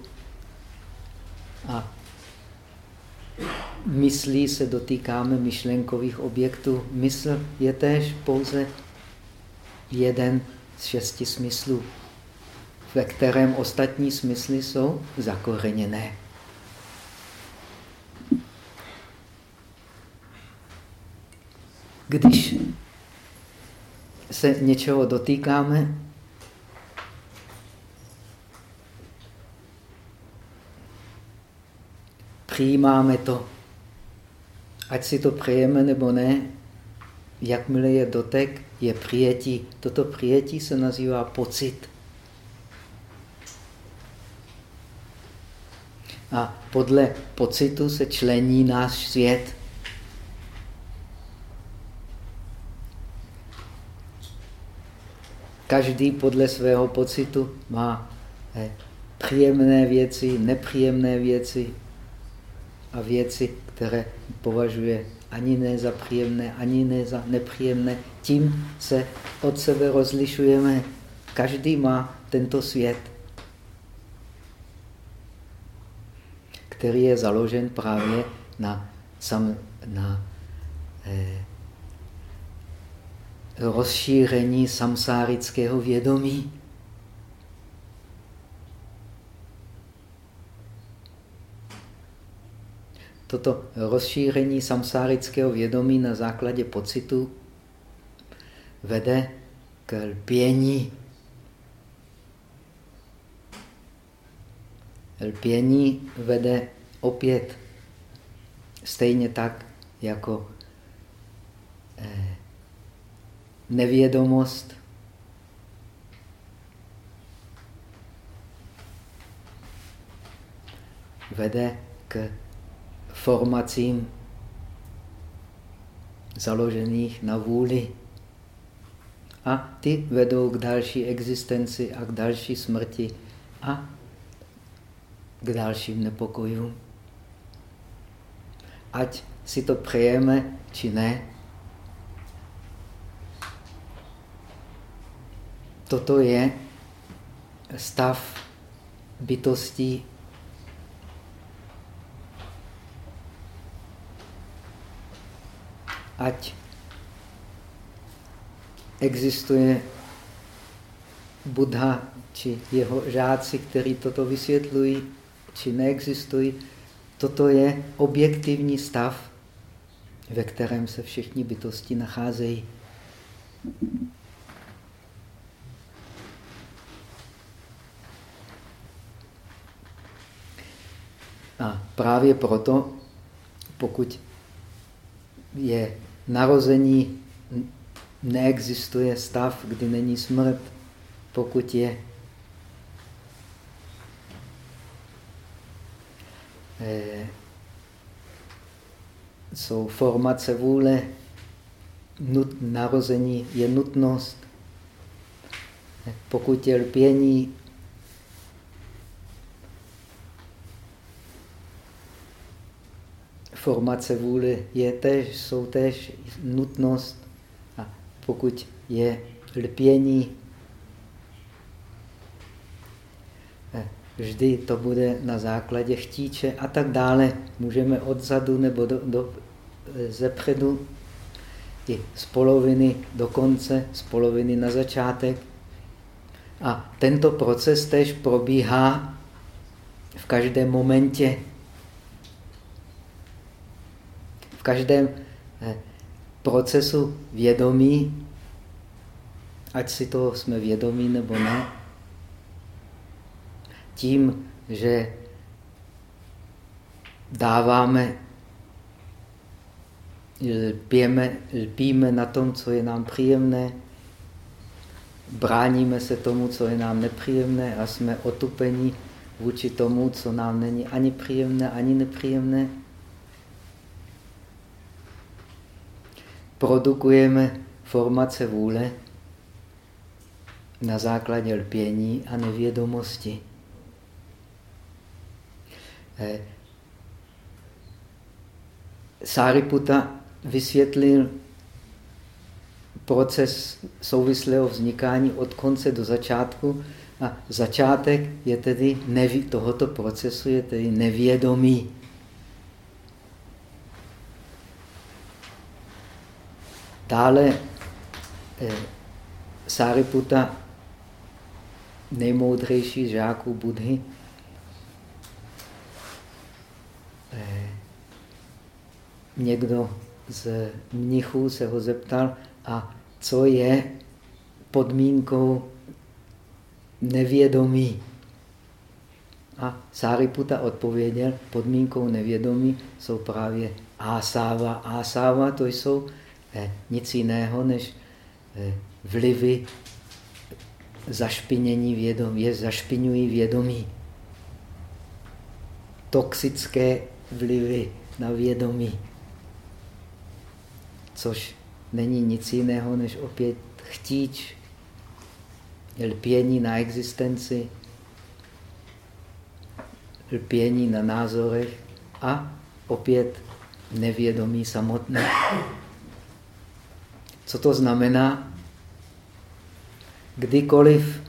a myslí se dotýkáme myšlenkových objektů. Mysl je též pouze jeden z šesti smyslů, ve kterém ostatní smysly jsou zakoreněné. Když se něčeho dotýkáme, přijímáme to Ať si to přejeme nebo ne, jakmile je dotek, je přijetí. Toto přijetí se nazývá pocit. A podle pocitu se člení náš svět. Každý podle svého pocitu má eh, příjemné věci, nepříjemné věci a věci, které považuje ani ne za příjemné, ani ne za nepříjemné. Tím se od sebe rozlišujeme. Každý má tento svět, který je založen právě na, sam, na eh, rozšíření samsárického vědomí. Toto rozšíření samsárického vědomí na základě pocitu vede k lpění. Lpění vede opět stejně tak jako eh, nevědomost vede k formacím založených na vůli. A ty vedou k další existenci a k další smrti a k dalším nepokojům. Ať si to přejeme, či ne, toto je stav bytostí ať existuje Buddha či jeho žáci, kteří toto vysvětlují, či neexistují, toto je objektivní stav, ve kterém se všichni bytosti nacházejí. A právě proto, pokud je narození, neexistuje stav, kdy není smrt, pokud je eh, jsou formace vůle, narození je nutnost. Pokud je lpění, formace vůle je tež, jsou tež nutnost. A pokud je lpění, eh, vždy to bude na základě chtíče a tak dále. Můžeme odzadu nebo do, do, eh, zepředu, i z poloviny do konce, z poloviny na začátek. A tento proces tež probíhá v každém momentě každém eh, procesu vědomí, ať si toho jsme vědomí nebo ne, tím, že dáváme, lpíme, lpíme na tom, co je nám příjemné, bráníme se tomu, co je nám nepříjemné a jsme otupení vůči tomu, co nám není ani příjemné, ani nepříjemné, produkujeme formace vůle na základě lpění a nevědomosti. Eh, Sáriputa vysvětlil proces souvislého vznikání od konce do začátku a začátek je tedy neví, tohoto procesu je tedy nevědomí. Dále eh, Sáriputa, nejmoudřejší žáků Budhy, eh, někdo z mnichů se ho zeptal, a co je podmínkou nevědomí. A Sáriputa odpověděl, podmínkou nevědomí jsou právě ásáva. Ásáva to jsou nic jiného než eh, vlivy zašpinění vědomí, zašpiňují vědomí. Toxické vlivy na vědomí. Což není nic jiného, než opět chtíč, lpění na existenci, lpění na názorech a opět nevědomí samotné. Co to znamená? Kdykoliv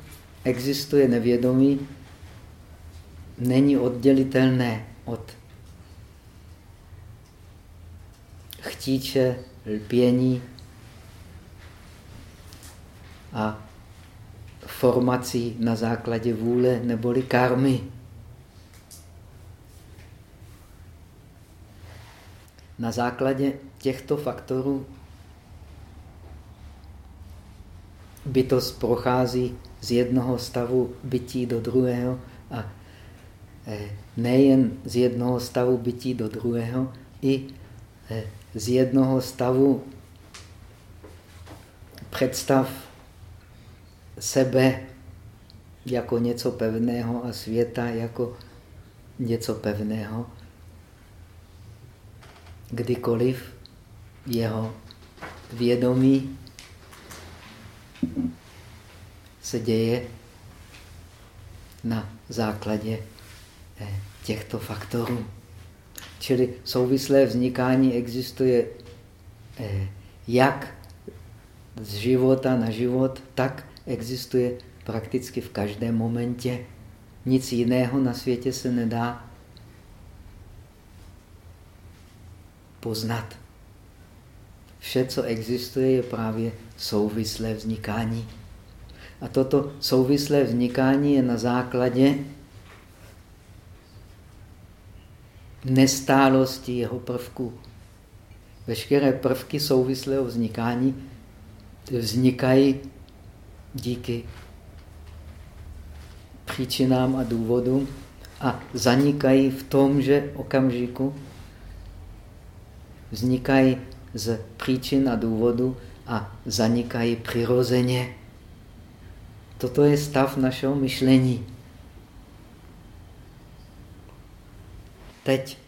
existuje nevědomí, není oddělitelné od chtíče, lpění a formací na základě vůle neboli karmy. Na základě těchto faktorů bytost prochází z jednoho stavu bytí do druhého a eh, nejen z jednoho stavu bytí do druhého, i eh, z jednoho stavu představ sebe jako něco pevného a světa jako něco pevného, kdykoliv jeho vědomí se děje na základě eh, těchto faktorů. Čili souvislé vznikání existuje eh, jak z života na život, tak existuje prakticky v každém momentě. Nic jiného na světě se nedá poznat. Vše, co existuje, je právě souvislé vznikání. A toto souvislé vznikání je na základě nestálosti jeho prvků. Veškeré prvky souvislého vznikání vznikají díky příčinám a důvodům a zanikají v tom, že okamžiku vznikají z příčin a důvodu a zanikají přirozeně. Toto je stav našeho myšlení. Teď.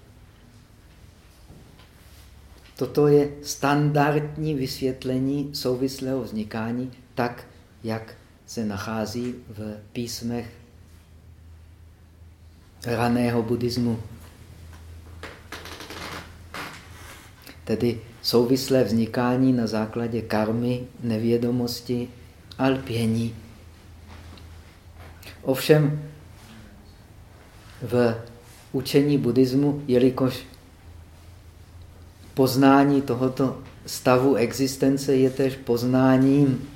Toto je standardní vysvětlení souvislého vznikání, tak, jak se nachází v písmech raného buddhismu. Tedy souvislé vznikání na základě karmy, nevědomosti a lpění. Ovšem v učení buddhismu, jelikož poznání tohoto stavu existence je tež poznáním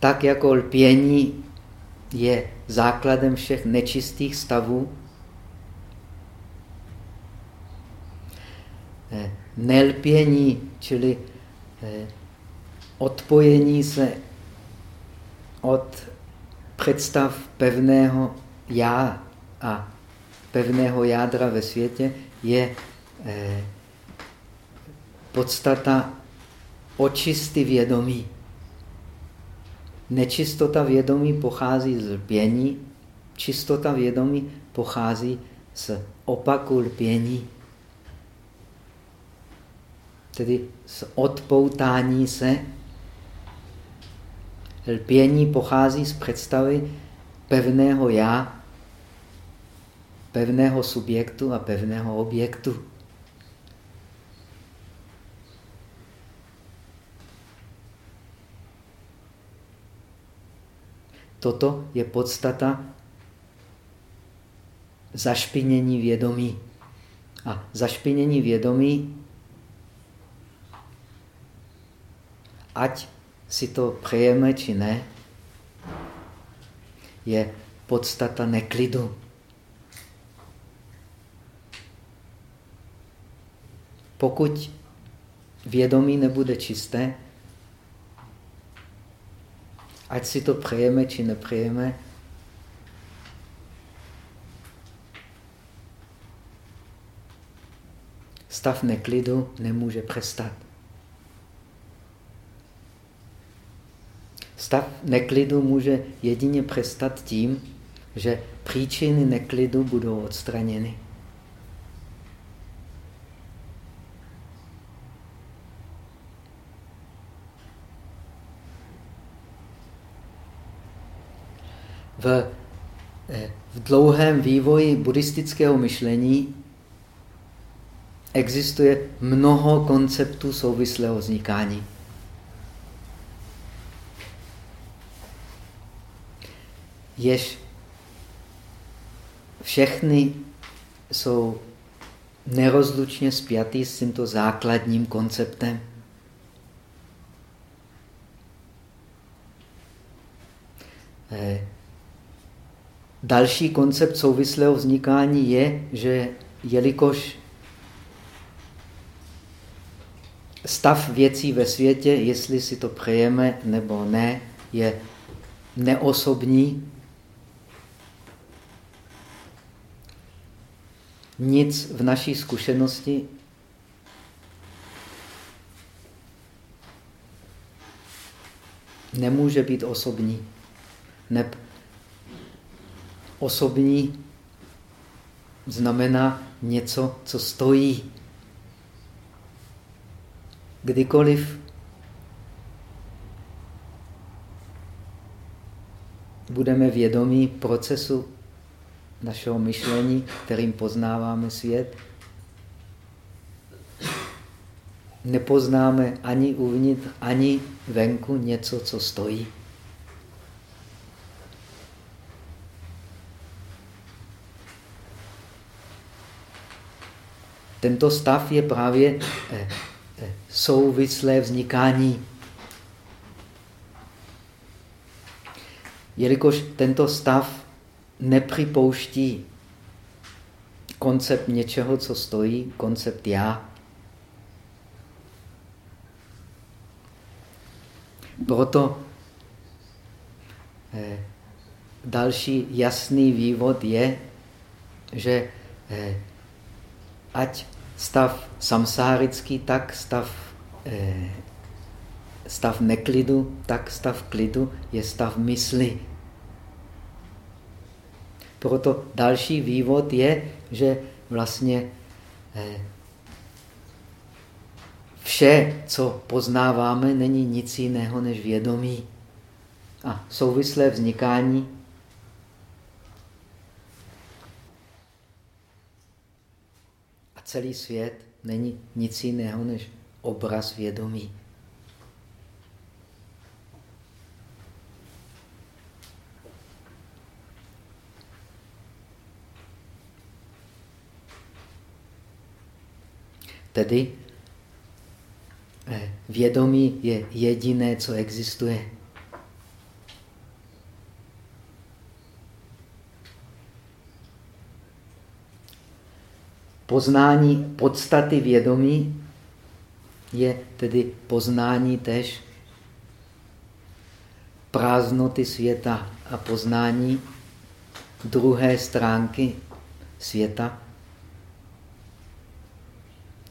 tak jako lpění je základem všech nečistých stavů, eh, nelpění, čili eh, odpojení se od představ pevného já a pevného jádra ve světě, je eh, podstata očisty vědomí. Nečistota vědomí pochází z lpění, čistota vědomí pochází z opaku lpění. Tedy z odpoutání se. Lpění pochází z představy pevného já, pevného subjektu a pevného objektu. Toto je podstata zašpinění vědomí. A zašpinění vědomí, ať si to přejeme či ne, je podstata neklidu. Pokud vědomí nebude čisté, ať si to přejeme či nepřejeme, stav neklidu nemůže přestat. Stav neklidu může jedině přestat tím, že příčiny neklidu budou odstraněny. V, eh, v dlouhém vývoji buddhistického myšlení existuje mnoho konceptů souvislého vznikání. Jež všechny jsou nerozlučně spjatý s tímto základním konceptem. Eh, další koncept souvislého vznikání je, že jelikož stav věcí ve světě, jestli si to přejeme nebo ne, je neosobní, nic v naší zkušenosti nemůže být osobní. Neb osobní znamená něco, co stojí. Kdykoliv budeme vědomí procesu našeho myšlení, kterým poznáváme svět, nepoznáme ani uvnitř, ani venku něco, co stojí. Tento stav je právě eh, eh, souvislé vznikání. Jelikož tento stav nepřipouští koncept něčeho, co stojí, koncept já. Proto eh, další jasný vývod je, že eh, ať stav samsárický, tak stav, eh, stav neklidu, tak stav klidu je stav mysli. Proto další vývod je, že vlastně eh, vše, co poznáváme, není nic jiného než vědomí. A souvislé vznikání a celý svět není nic jiného než obraz vědomí. Tedy eh, vědomí je jediné, co existuje. Poznání podstaty vědomí je tedy poznání tež prázdnoty světa a poznání druhé stránky světa,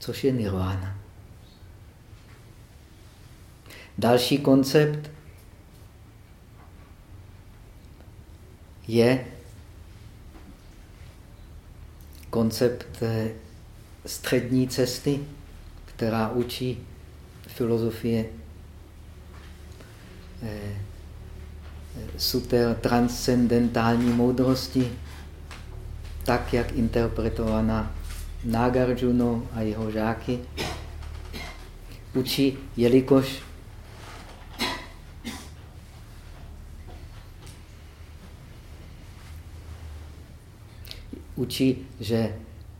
což je nirvana. Další koncept je koncept eh, střední cesty, která učí filozofie eh, suter transcendentální moudrosti, tak, jak interpretovaná Nagarjuna a jeho žáky. Učí, jelikož učí, že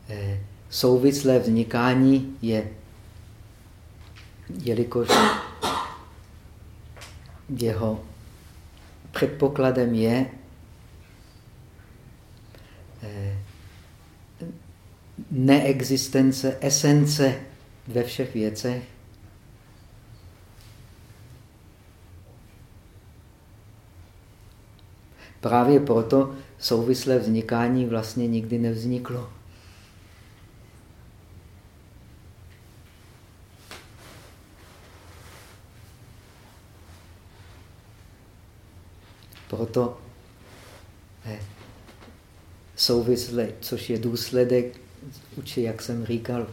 eh, souvislé vznikání je, jelikož jeho předpokladem je neexistence esence ve všech věcech. Právě proto souvislé vznikání vlastně nikdy nevzniklo. Proto eh, souvislé, což je důsledek uči, jak jsem říkal,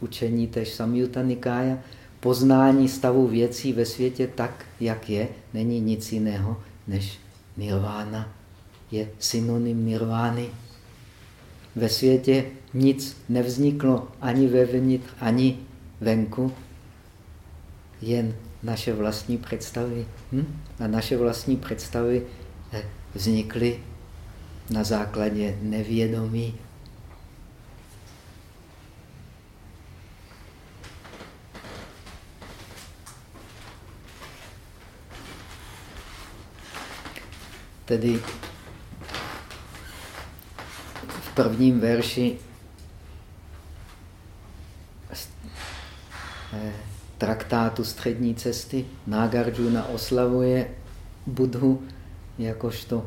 učení tež Samyutta Nikája, poznání stavu věcí ve světě tak, jak je, není nic jiného než nirvána. Je synonym nirvány. Ve světě nic nevzniklo ani vevnitř, ani venku, jen naše vlastní představy. Hm? A naše vlastní představy eh, vznikly na základě nevědomí. Tedy v prvním verši eh, traktátu střední cesty Nagarjuna oslavuje Budhu jakožto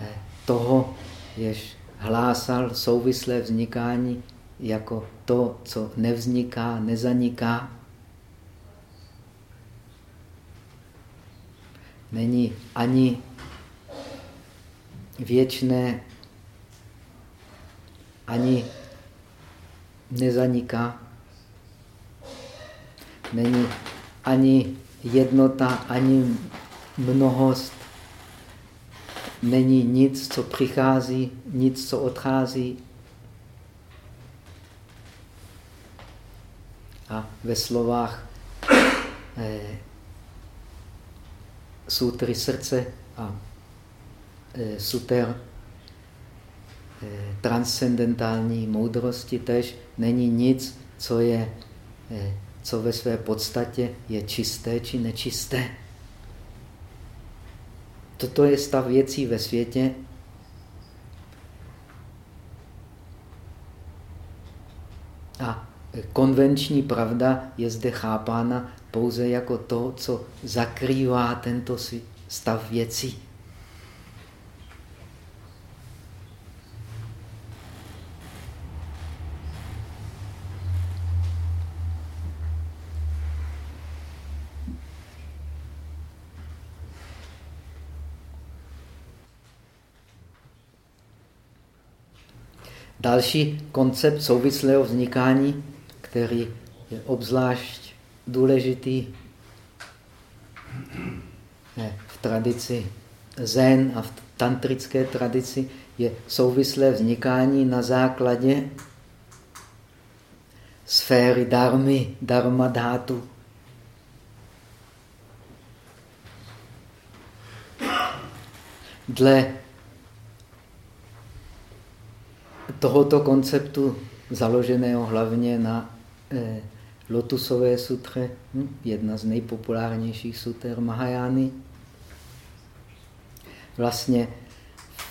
eh, toho, jež hlásal souvislé vznikání jako to, co nevzniká, nezaniká. Není ani věčné, ani nezaniká. Není ani jednota, ani mnohost. Není nic, co přichází, nic, co odchází. A ve slovách eh, sutry srdce a eh, suter eh, transcendentální moudrosti tež není nic, co je eh, co ve své podstatě je čisté či nečisté. Toto je stav věcí ve světě. A konvenční pravda je zde chápána pouze jako to, co zakrývá tento stav věcí. Další koncept souvislého vznikání, který je obzvlášť důležitý v tradici zen a v tantrické tradici, je souvislé vznikání na základě sféry darmy, dharma dátu. Dle tohoto konceptu, založeného hlavně na eh, lotusové sutře, hm, jedna z nejpopulárnějších suter Mahajány, vlastně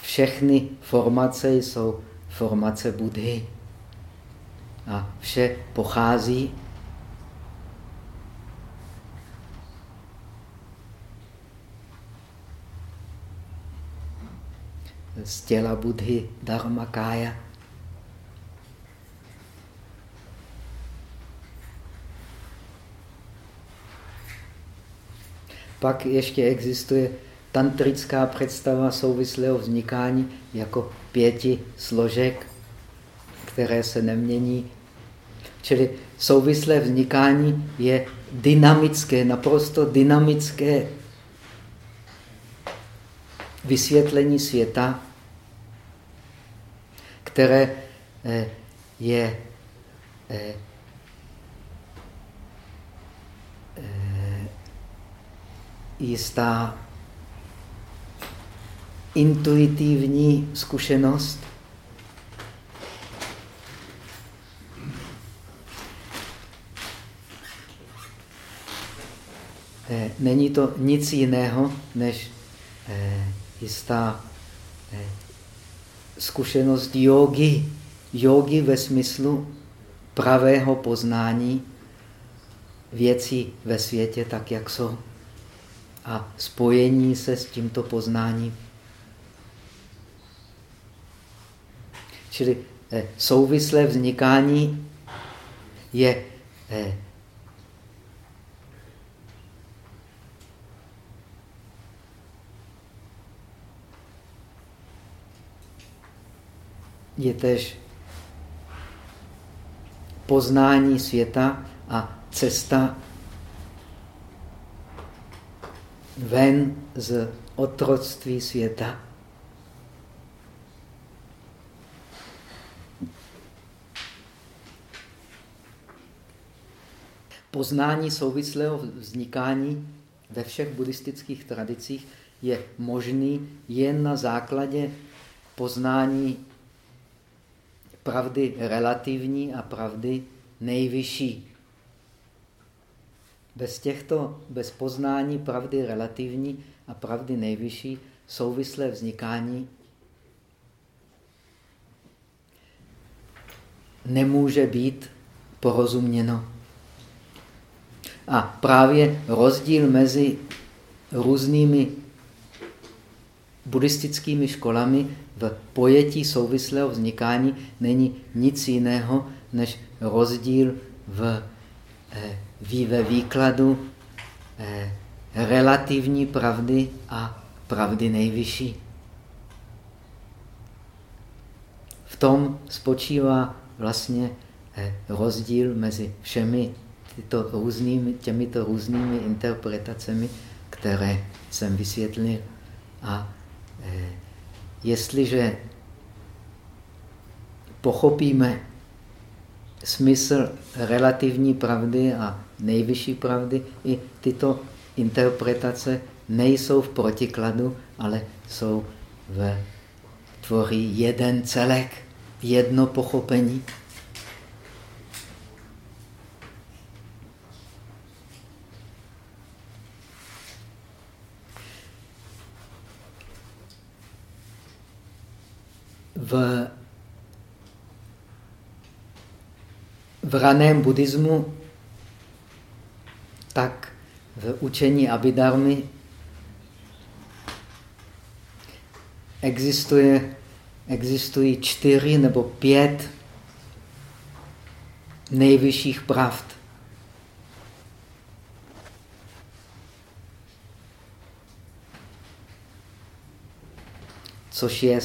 všechny formace jsou formace Budhy. A vše pochází z těla Budhy Dharmakaya. Pak ještě existuje tantrická představa souvislého vznikání jako pěti složek, které se nemění. Čili souvislé vznikání je dynamické, naprosto dynamické vysvětlení světa, které eh, je jistá intuitivní zkušenost. Eh, není to nic jiného, než eh, jistá eh, zkušenost jogy. Jogy ve smyslu pravého poznání věcí ve světě tak, jak jsou a spojení se s tímto poznáním. Čili eh, souvislé vznikání je eh, je tež poznání světa a cesta ven z otroctví světa. Poznání souvislého vznikání ve všech buddhistických tradicích je možný jen na základě poznání pravdy relativní a pravdy nejvyšší. Bez těchto, bez poznání pravdy relativní a pravdy nejvyšší, souvislé vznikání nemůže být porozuměno. A právě rozdíl mezi různými buddhistickými školami v pojetí souvislého vznikání není nic jiného než rozdíl v, eh, ve výkladu eh, relativní pravdy a pravdy nejvyšší. V tom spočívá vlastně eh, rozdíl mezi všemi tyto různými, těmito různými interpretacemi, které jsem vysvětlil. A jestliže pochopíme smysl relativní pravdy a nejvyšší pravdy, i tyto interpretace nejsou v protikladu, ale jsou v, tvoří jeden celek, jedno pochopení. v, v raném buddhismu, tak v učení Abhidharmy existuje, existují čtyři nebo pět nejvyšších pravd. Což je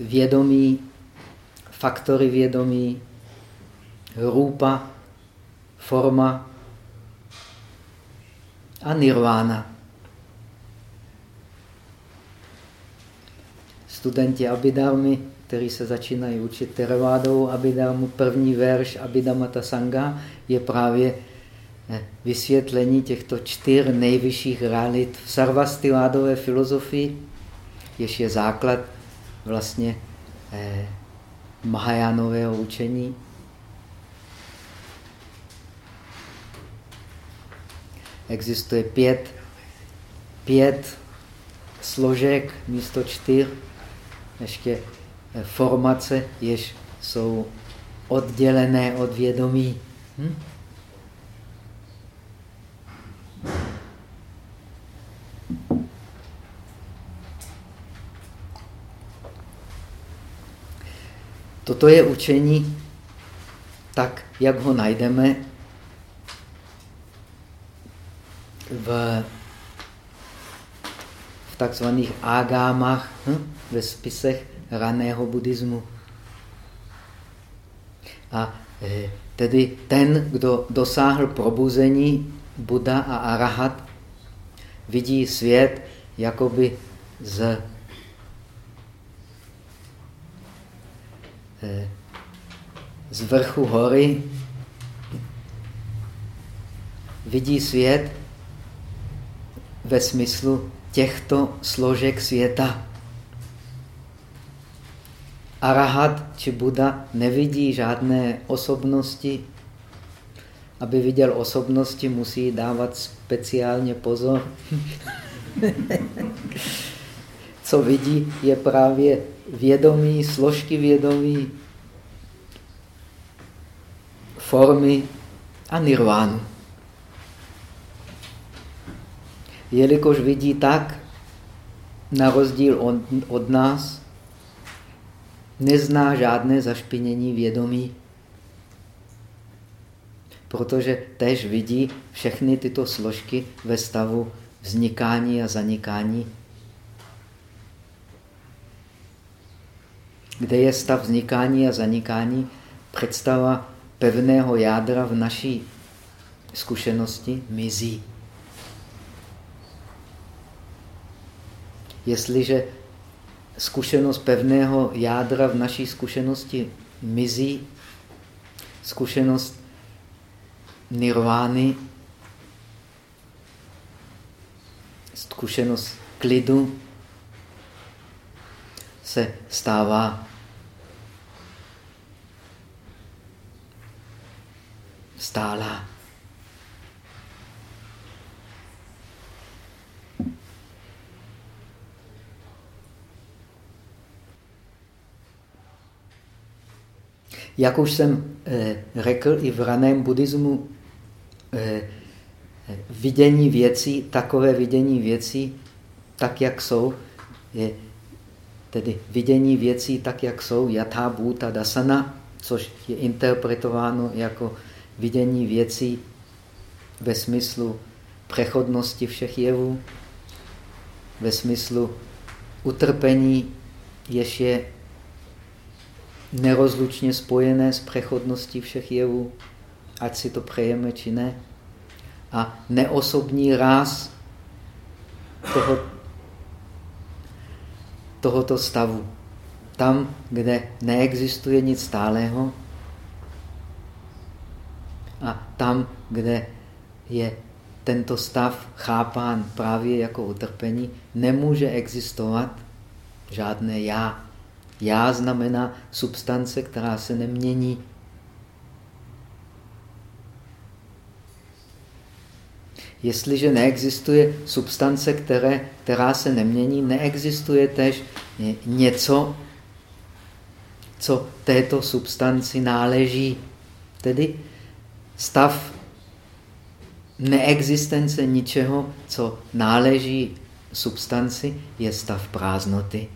vědomí, faktory vědomí, rupa, forma a nirvána. Studenti Abhidharmy, kteří se začínají učit Theravádou Abhidharmu, první verš Abhidhamata Sangha je právě eh, vysvětlení těchto čtyř nejvyšších realit v sarvastivádové filozofii, jež je základ vlastně eh, Mahajánového učení. Existuje pět, pět složek místo čtyř, ještě eh, formace, jež jsou oddělené od vědomí. Hm? Toto je učení tak, jak ho najdeme v, v takzvaných ágámách, hm, ve spisech raného buddhismu. A e, tedy ten, kdo dosáhl probuzení, Buddha a Arahat, vidí svět jakoby z Eh, z vrchu hory vidí svět ve smyslu těchto složek světa. Arahat či Buddha nevidí žádné osobnosti. Aby viděl osobnosti, musí dávat speciálně pozor. [laughs] Co vidí, je právě vědomí, složky vědomí, formy a nirvánu. Jelikož vidí tak, na rozdíl od, od nás, nezná žádné zašpinění vědomí, protože tež vidí všechny tyto složky ve stavu vznikání a zanikání kde je stav vznikání a zanikání, představa pevného jádra v naší zkušenosti mizí. Jestliže zkušenost pevného jádra v naší zkušenosti mizí, zkušenost nirvány, zkušenost klidu se stává stálá. Jak už jsem eh, řekl i v raném buddhismu, eh, vidění věcí, takové vidění věcí, tak jak jsou, je tedy vidění věcí tak, jak jsou, yatha bhuta dasana, což je interpretováno jako vidění věcí ve smyslu přechodnosti všech jevů, ve smyslu utrpení, jež je nerozlučně spojené s přechodností všech jevů, ať si to přejeme či ne. A neosobní ráz toho, tohoto stavu. Tam, kde neexistuje nic stálého a tam, kde je tento stav chápán právě jako utrpení, nemůže existovat žádné já. Já znamená substance, která se nemění. Jestliže neexistuje substance, které, která se nemění, neexistuje tež něco, co této substanci náleží. Tedy stav neexistence ničeho, co náleží substanci, je stav prázdnoty.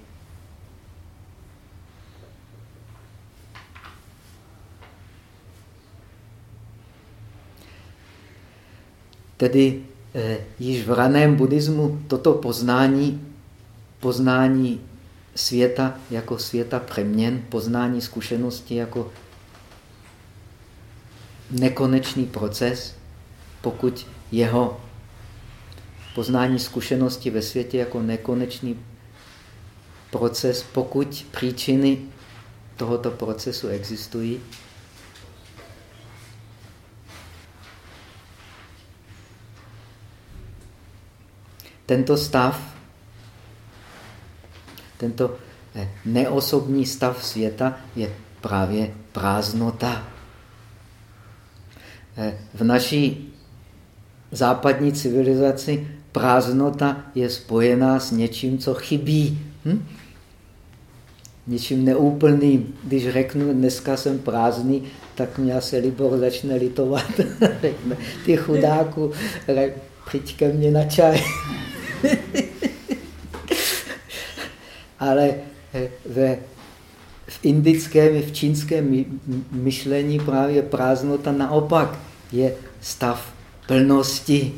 Tedy eh, již v raném buddhismu toto poznání, poznání světa jako světa přeměn, poznání zkušenosti jako nekonečný proces, pokud jeho poznání zkušenosti ve světě jako nekonečný proces, pokud příčiny tohoto procesu existují, Tento stav, tento eh, neosobní stav světa je právě prázdnota. Eh, v naší západní civilizaci prázdnota je spojená s něčím, co chybí. Hm? Něčím neúplným. Když řeknu, dneska jsem prázdný, tak mě asi Libor začne litovat. [laughs] Ty chudáku, přijď ke mně na čaj. [laughs] Ale eh, ve, v indickém i v čínském myšlení právě prázdnota naopak je stav plnosti.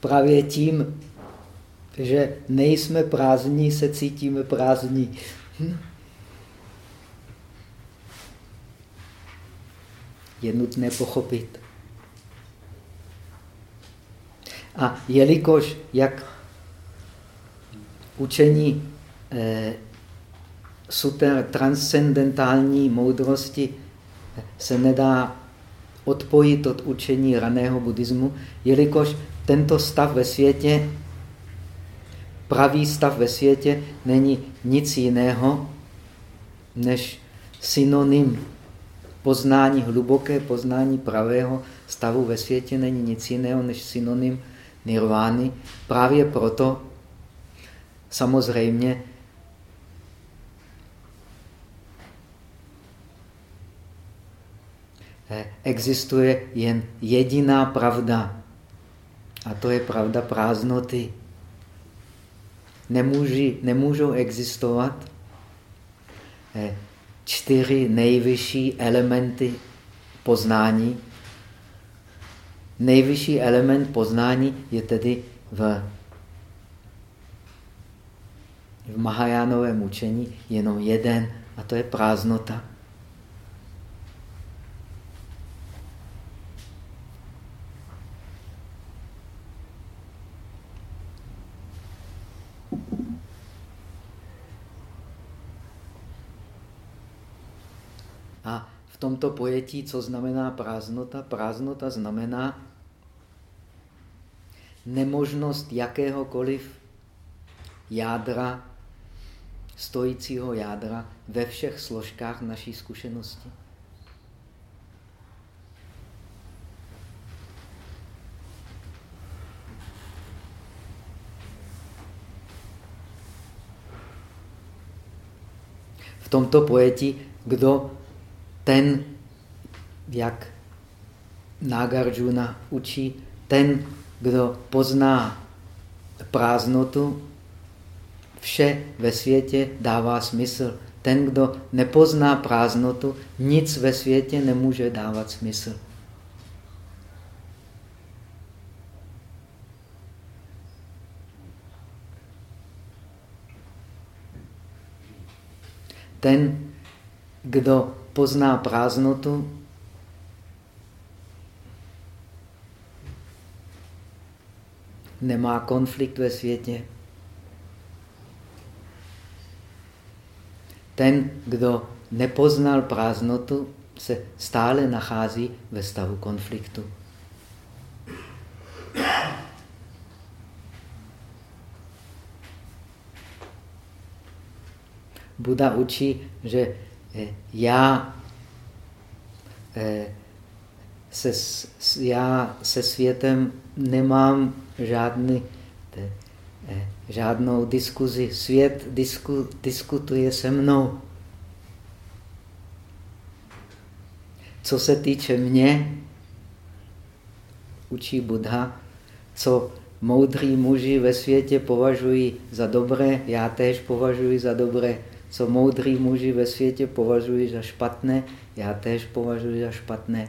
Právě tím že nejsme prázdní, se cítíme prázdní. Hm? Je nutné pochopit. A jelikož jak učení eh, super transcendentální moudrosti se nedá odpojit od učení raného buddhismu, jelikož tento stav ve světě pravý stav ve světě není nic jiného než synonym poznání, hluboké poznání pravého stavu ve světě není nic jiného než synonym nirvány. Právě proto samozřejmě existuje jen jediná pravda. A to je pravda prázdnoty nemůží, nemůžou existovat eh, čtyři nejvyšší elementy poznání. Nejvyšší element poznání je tedy v, v Mahajánovém učení jenom jeden, a to je prázdnota. A v tomto pojetí, co znamená prázdnota? Prázdnota znamená nemožnost jakéhokoliv jádra, stojícího jádra ve všech složkách naší zkušenosti. V tomto pojetí, kdo ten, jak Nagarjuna učí, ten, kdo pozná prázdnotu, vše ve světě dává smysl. Ten, kdo nepozná prázdnotu, nic ve světě nemůže dávat smysl. Ten, kdo pozná prázdnotu, nemá konflikt ve světě. Ten, kdo nepoznal prázdnotu, se stále nachází ve stavu konfliktu. Buda učí, že já eh, se, já se světem nemám žádný, eh, žádnou diskuzi. Svět disku, diskutuje se mnou. Co se týče mě, učí Buddha, co moudrý muži ve světě považují za dobré, já též považuji za dobré. Co moudrý muži ve světě považují za špatné, já též považuji za špatné.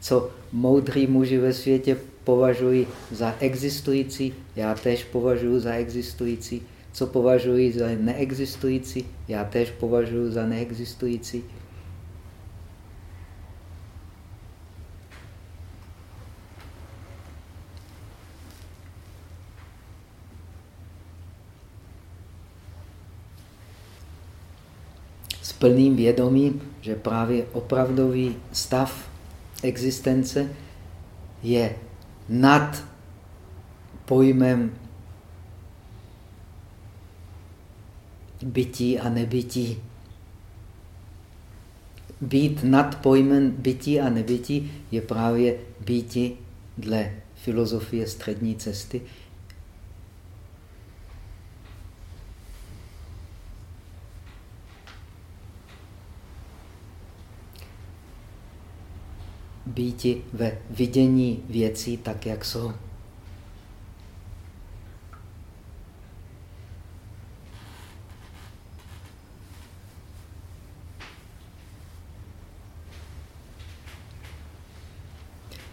Co moudrý muži ve světě považuji za existující, já též považuji za existující. Co považuji za neexistující, já též považuji za neexistující. Plným vědomím, že právě opravdový stav existence je nad pojmem bytí a nebytí. Být nad pojmem bytí a nebytí je právě býti dle filozofie střední cesty. Býti ve vidění věcí tak, jak jsou.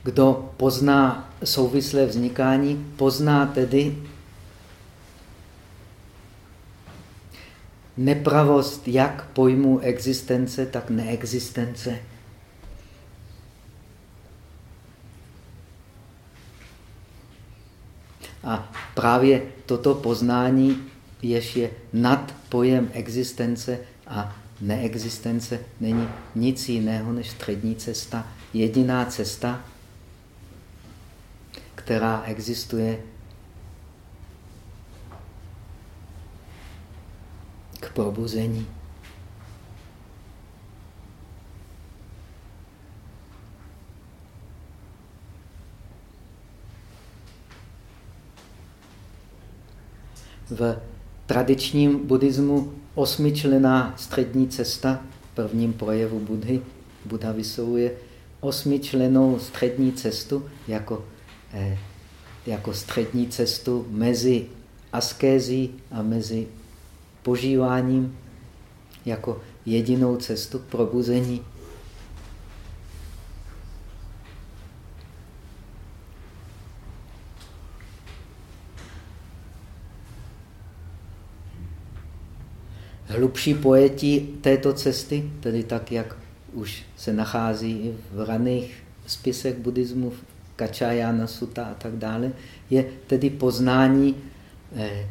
Kdo pozná souvislé vznikání, pozná tedy nepravost jak pojmu existence, tak neexistence. A právě toto poznání, jež je nad pojem existence a neexistence, není nic jiného než střední cesta. Jediná cesta, která existuje k probuzení. V tradičním buddhismu osmičlená střední cesta, v prvním projevu Budhy, Buddha vyslovuje osmičlenou střední cestu jako Eh, jako střední cestu mezi askézí a mezi požíváním, jako jedinou cestu k probuzení. Hlubší pojetí této cesty, tedy tak, jak už se nachází v raných spisech buddhismu, v Kačájána Sutta a tak dále, je tedy poznání eh,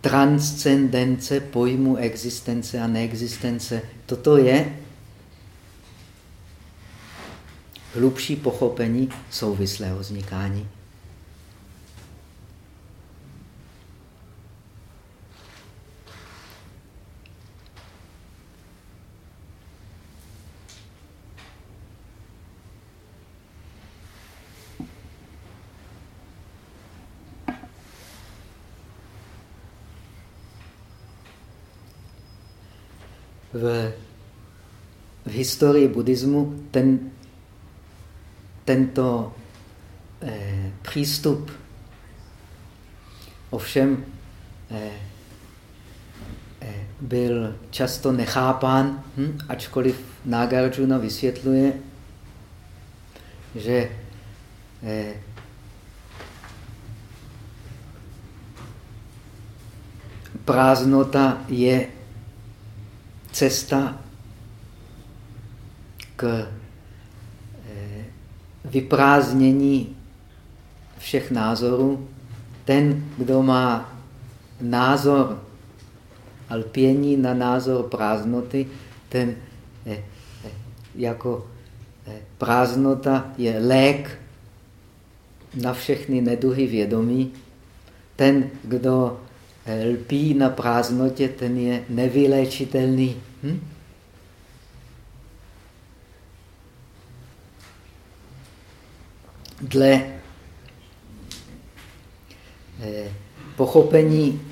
transcendence pojmu existence a neexistence. Toto je hlubší pochopení souvislého vznikání. V, v historii buddhismu ten, tento eh, přístup ovšem eh, eh, byl často nechápán, hm? ačkoliv Nagarjuna vysvětluje, že eh, prázdnota je cesta k eh, vyprázdnění všech názorů. Ten, kdo má názor alpění na názor prázdnoty, ten eh, eh, jako prázdnota je lék na všechny neduhy vědomí. Ten, kdo lpí na prázdnotě, ten je nevyléčitelný. Hm? Dle eh, pochopení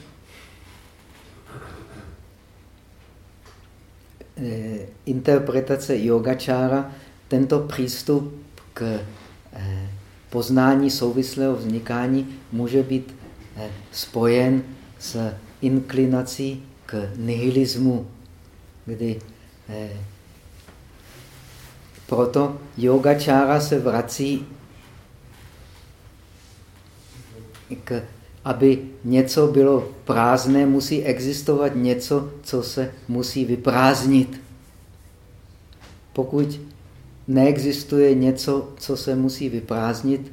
eh, interpretace yogačára, tento přístup k eh, poznání souvislého vznikání může být spojen s inklinací k nihilismu, kdy eh, proto yogačára se vrací k, aby něco bylo prázdné, musí existovat něco, co se musí vyprázdnit. Pokud neexistuje něco, co se musí vyprázdnit,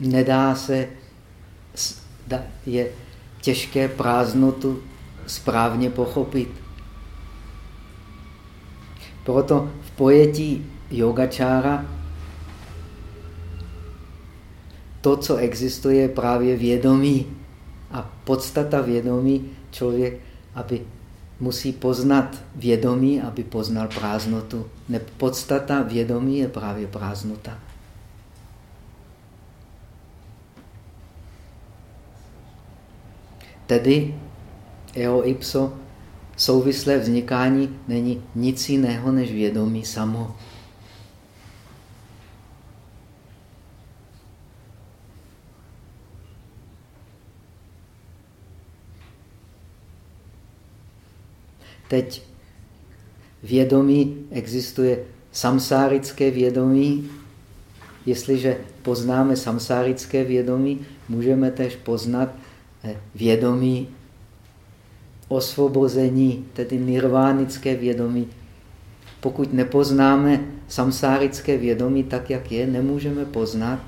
nedá se, je těžké prázdnotu správně pochopit. Proto v pojetí yogačára to, co existuje, je právě vědomí. A podstata vědomí člověk, aby musí poznat vědomí, aby poznal prázdnotu. Ne, podstata vědomí je právě prázdnota. Tedy eo ipso, souvislé vznikání není nic jiného než vědomí samo. Teď vědomí existuje samsárické vědomí. Jestliže poznáme samsárické vědomí, můžeme tež poznat vědomí osvobození, tedy nirvánické vědomí. Pokud nepoznáme samsárické vědomí tak, jak je, nemůžeme poznat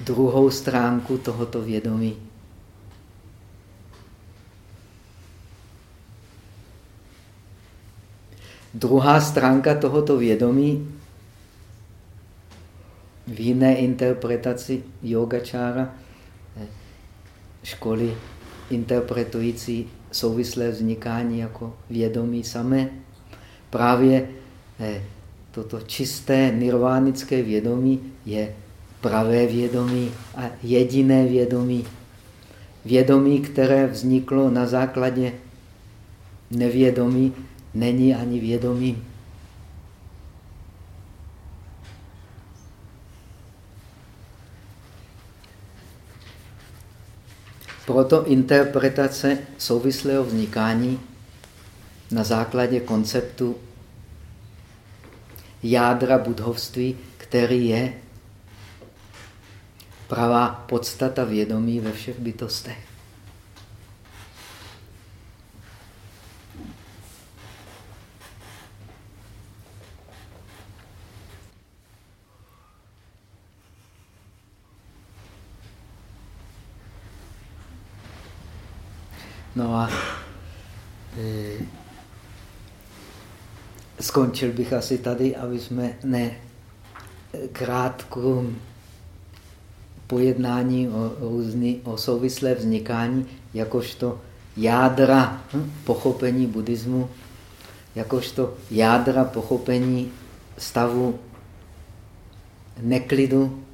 druhou stránku tohoto vědomí. Druhá stránka tohoto vědomí v jiné interpretaci yogačára, eh, školy interpretující souvislé vznikání jako vědomí samé, právě eh, toto čisté nirvánické vědomí je pravé vědomí a jediné vědomí. Vědomí, které vzniklo na základě nevědomí, není ani vědomím. Proto interpretace souvislého vznikání na základě konceptu jádra budhovství, který je pravá podstata vědomí ve všech bytostech. No a e, skončil bych asi tady, aby jsme ne krátkou pojednání o, různý, o souvislé vznikání, jakožto jádra hm, pochopení buddhismu, jakožto jádra pochopení stavu neklidu,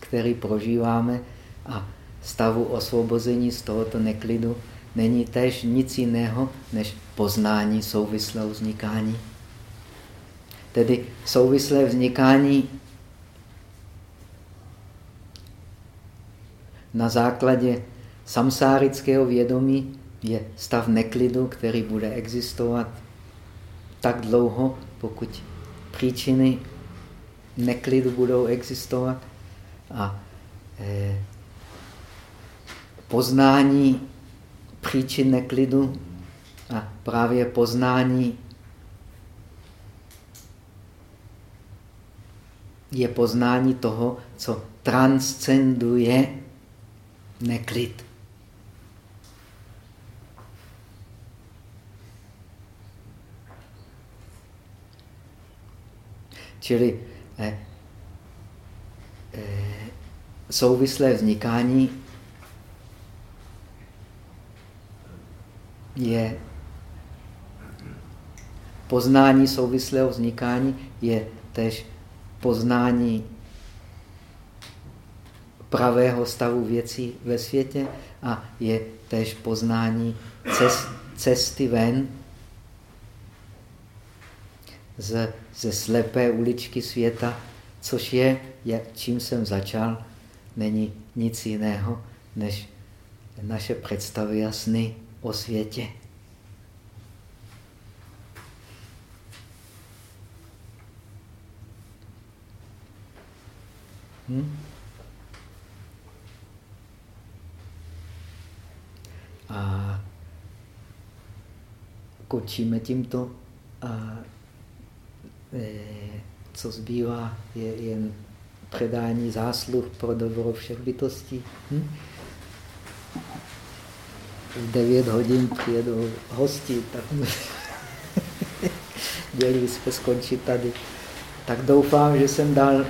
který prožíváme a stavu osvobození z tohoto neklidu, není též nic jiného než poznání souvislého vznikání. Tedy souvislé vznikání na základě samsárického vědomí je stav neklidu, který bude existovat tak dlouho, pokud příčiny neklidu budou existovat a eh, poznání příčin neklidu a právě poznání je poznání toho, co transcenduje neklid. Čili eh, eh, souvislé vznikání je poznání souvislého vznikání je tež poznání pravého stavu věcí ve světě a je tež poznání cest, cesty ven ze, ze slepé uličky světa, což je, jak, čím jsem začal, není nic jiného, než naše představy a sny o světě. Hm? A končíme tímto a e, co zbývá, je jen předání zásluh pro dobro všech bytostí. Hm? V 9 hodin přijedou hosti, tak [laughs] měli jsme skončit tady. Tak doufám, že jsem dal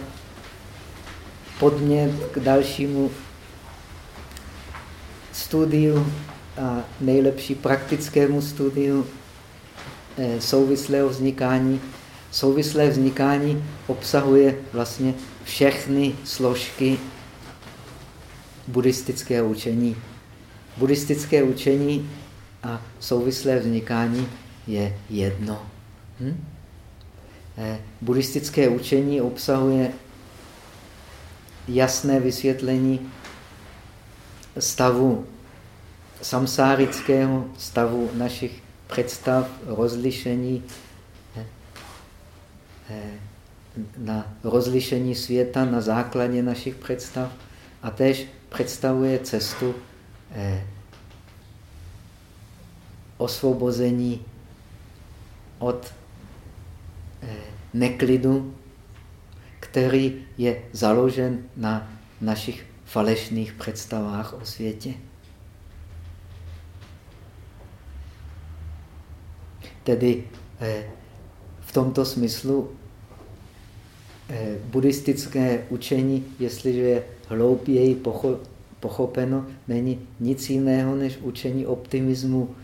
podnět k dalšímu studiu a nejlepší praktickému studiu eh, souvislého vznikání. Souvislé vznikání obsahuje vlastně všechny složky buddhistického učení. Buddhistické učení a souvislé vznikání je jedno. Hm? Eh, buddhistické učení obsahuje jasné vysvětlení stavu samsárického, stavu našich představ, rozlišení eh, eh, na rozlišení světa na základě našich představ a tež představuje cestu osvobození od neklidu, který je založen na našich falešných představách o světě. Tedy eh, v tomto smyslu eh, buddhistické učení, jestliže je hlouběji pochopeno, není nic jiného než učení optimismu.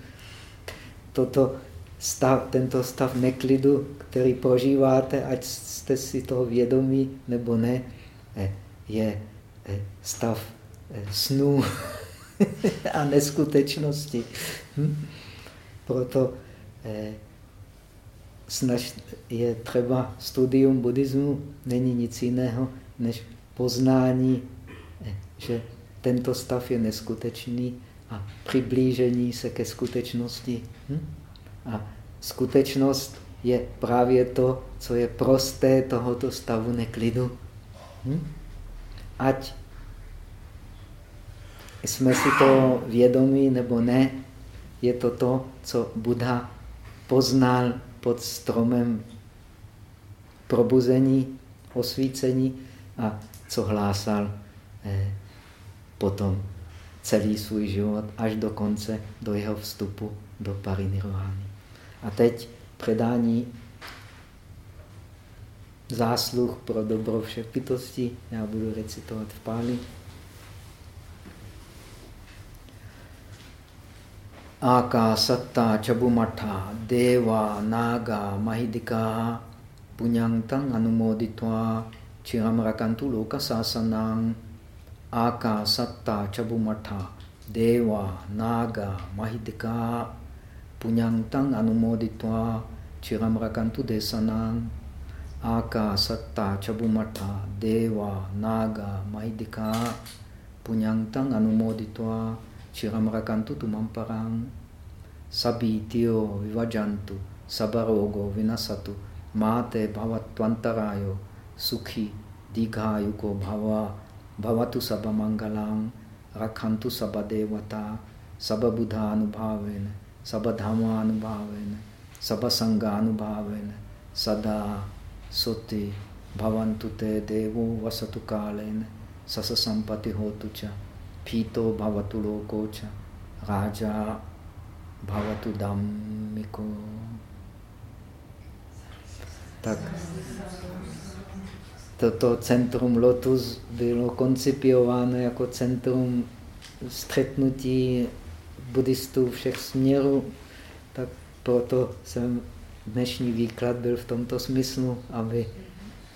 Toto stav, tento stav neklidu, který prožíváte, ať jste si toho vědomí nebo ne, eh, je stav snů [laughs] a neskutečnosti. Hm? Proto Eh, je třeba studium buddhismu, není nic jiného, než poznání, eh, že tento stav je neskutečný a přiblížení se ke skutečnosti. Hm? A skutečnost je právě to, co je prosté tohoto stavu neklidu. Hm? Ať jsme si to vědomí nebo ne, je to to, co Buddha poznal pod stromem probuzení, osvícení a co hlásal eh, potom celý svůj život až do konce, do jeho vstupu do parinirvány. A teď předání zásluh pro dobro všech bytostí. Já budu recitovat v páli. Akasatta Chabumatha Deva Naga Mahidika Punyantang Anumoditva Chiram Rakantu Loka Sasanang Akasatta Chabumatha Deva Naga Mahidika Punyantang Anumoditva Chiram Rakantu Desanang Akasatta Chabumatha Deva Naga Mahidika Punyantang Anumoditva Chiramrakantu tumamparang sabitio vivajantu sabarogo vinasatu mate bhavatvantarayo sukhi digayuko bhava bhavatu sabamangalang rakhantu sabadevata sababudha anubhavena sabadhama anubhavena sabasanga anubhavena sada soti bhavantu te devo vasatu kalena sasa sampati hotu cha Pito bhavatu lokocha, Raja bhavatu dhammiko. Tak toto centrum Lotus bylo koncipiováno jako centrum střetnutí buddhistů všech směrů, tak proto jsem dnešní výklad byl v tomto smyslu, aby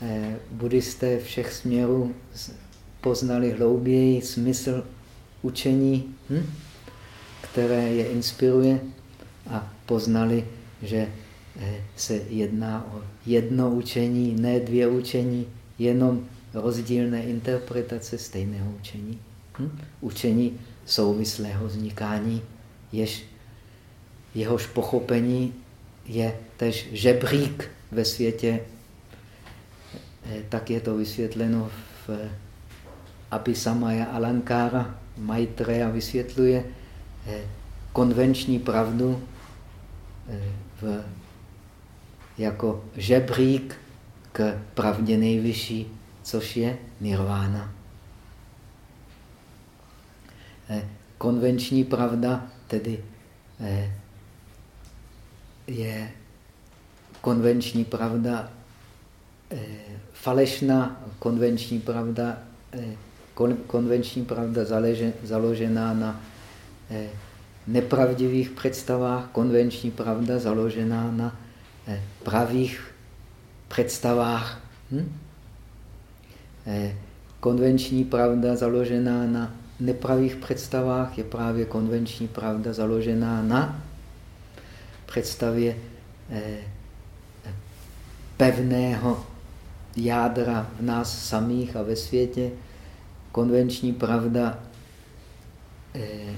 eh, buddhisté všech směrů poznali hlouběji smysl učení, hm? které je inspiruje a poznali, že eh, se jedná o jedno učení, ne dvě učení, jenom rozdílné interpretace stejného učení. Hm? Učení souvislého vznikání, jež, jehož pochopení je tež žebřík ve světě, eh, tak je to vysvětleno v Abhisamaya Alankára Maitreya vysvětluje eh, konvenční pravdu eh, v, jako žebřík k pravdě nejvyšší, což je nirvána. Eh, konvenční pravda tedy je konvenční pravda falešná, konvenční pravda konvenční pravda založená na eh, nepravdivých představách, konvenční pravda založená na eh, pravých představách. Hm? Eh, konvenční pravda založená na nepravých představách je právě konvenční pravda založená na představě pevného jádra v nás samých a ve světě, konvenční pravda, eh,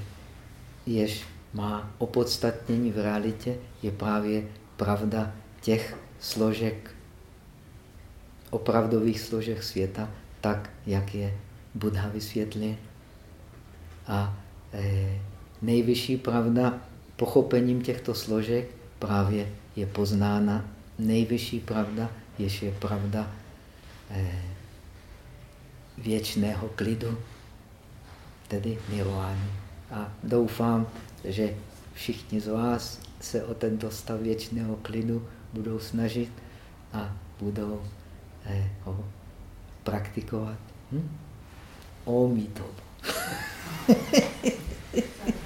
jež má opodstatnění v realitě, je právě pravda těch složek, opravdových složek světa, tak, jak je Buddha vysvětlil. A eh, nejvyšší pravda pochopením těchto složek právě je poznána nejvyšší pravda, jež je pravda eh, věčného klidu, tedy nirvány. A doufám, že všichni z vás se o tento stav věčného klidu budou snažit a budou ho praktikovat. Hm? Omito. [laughs]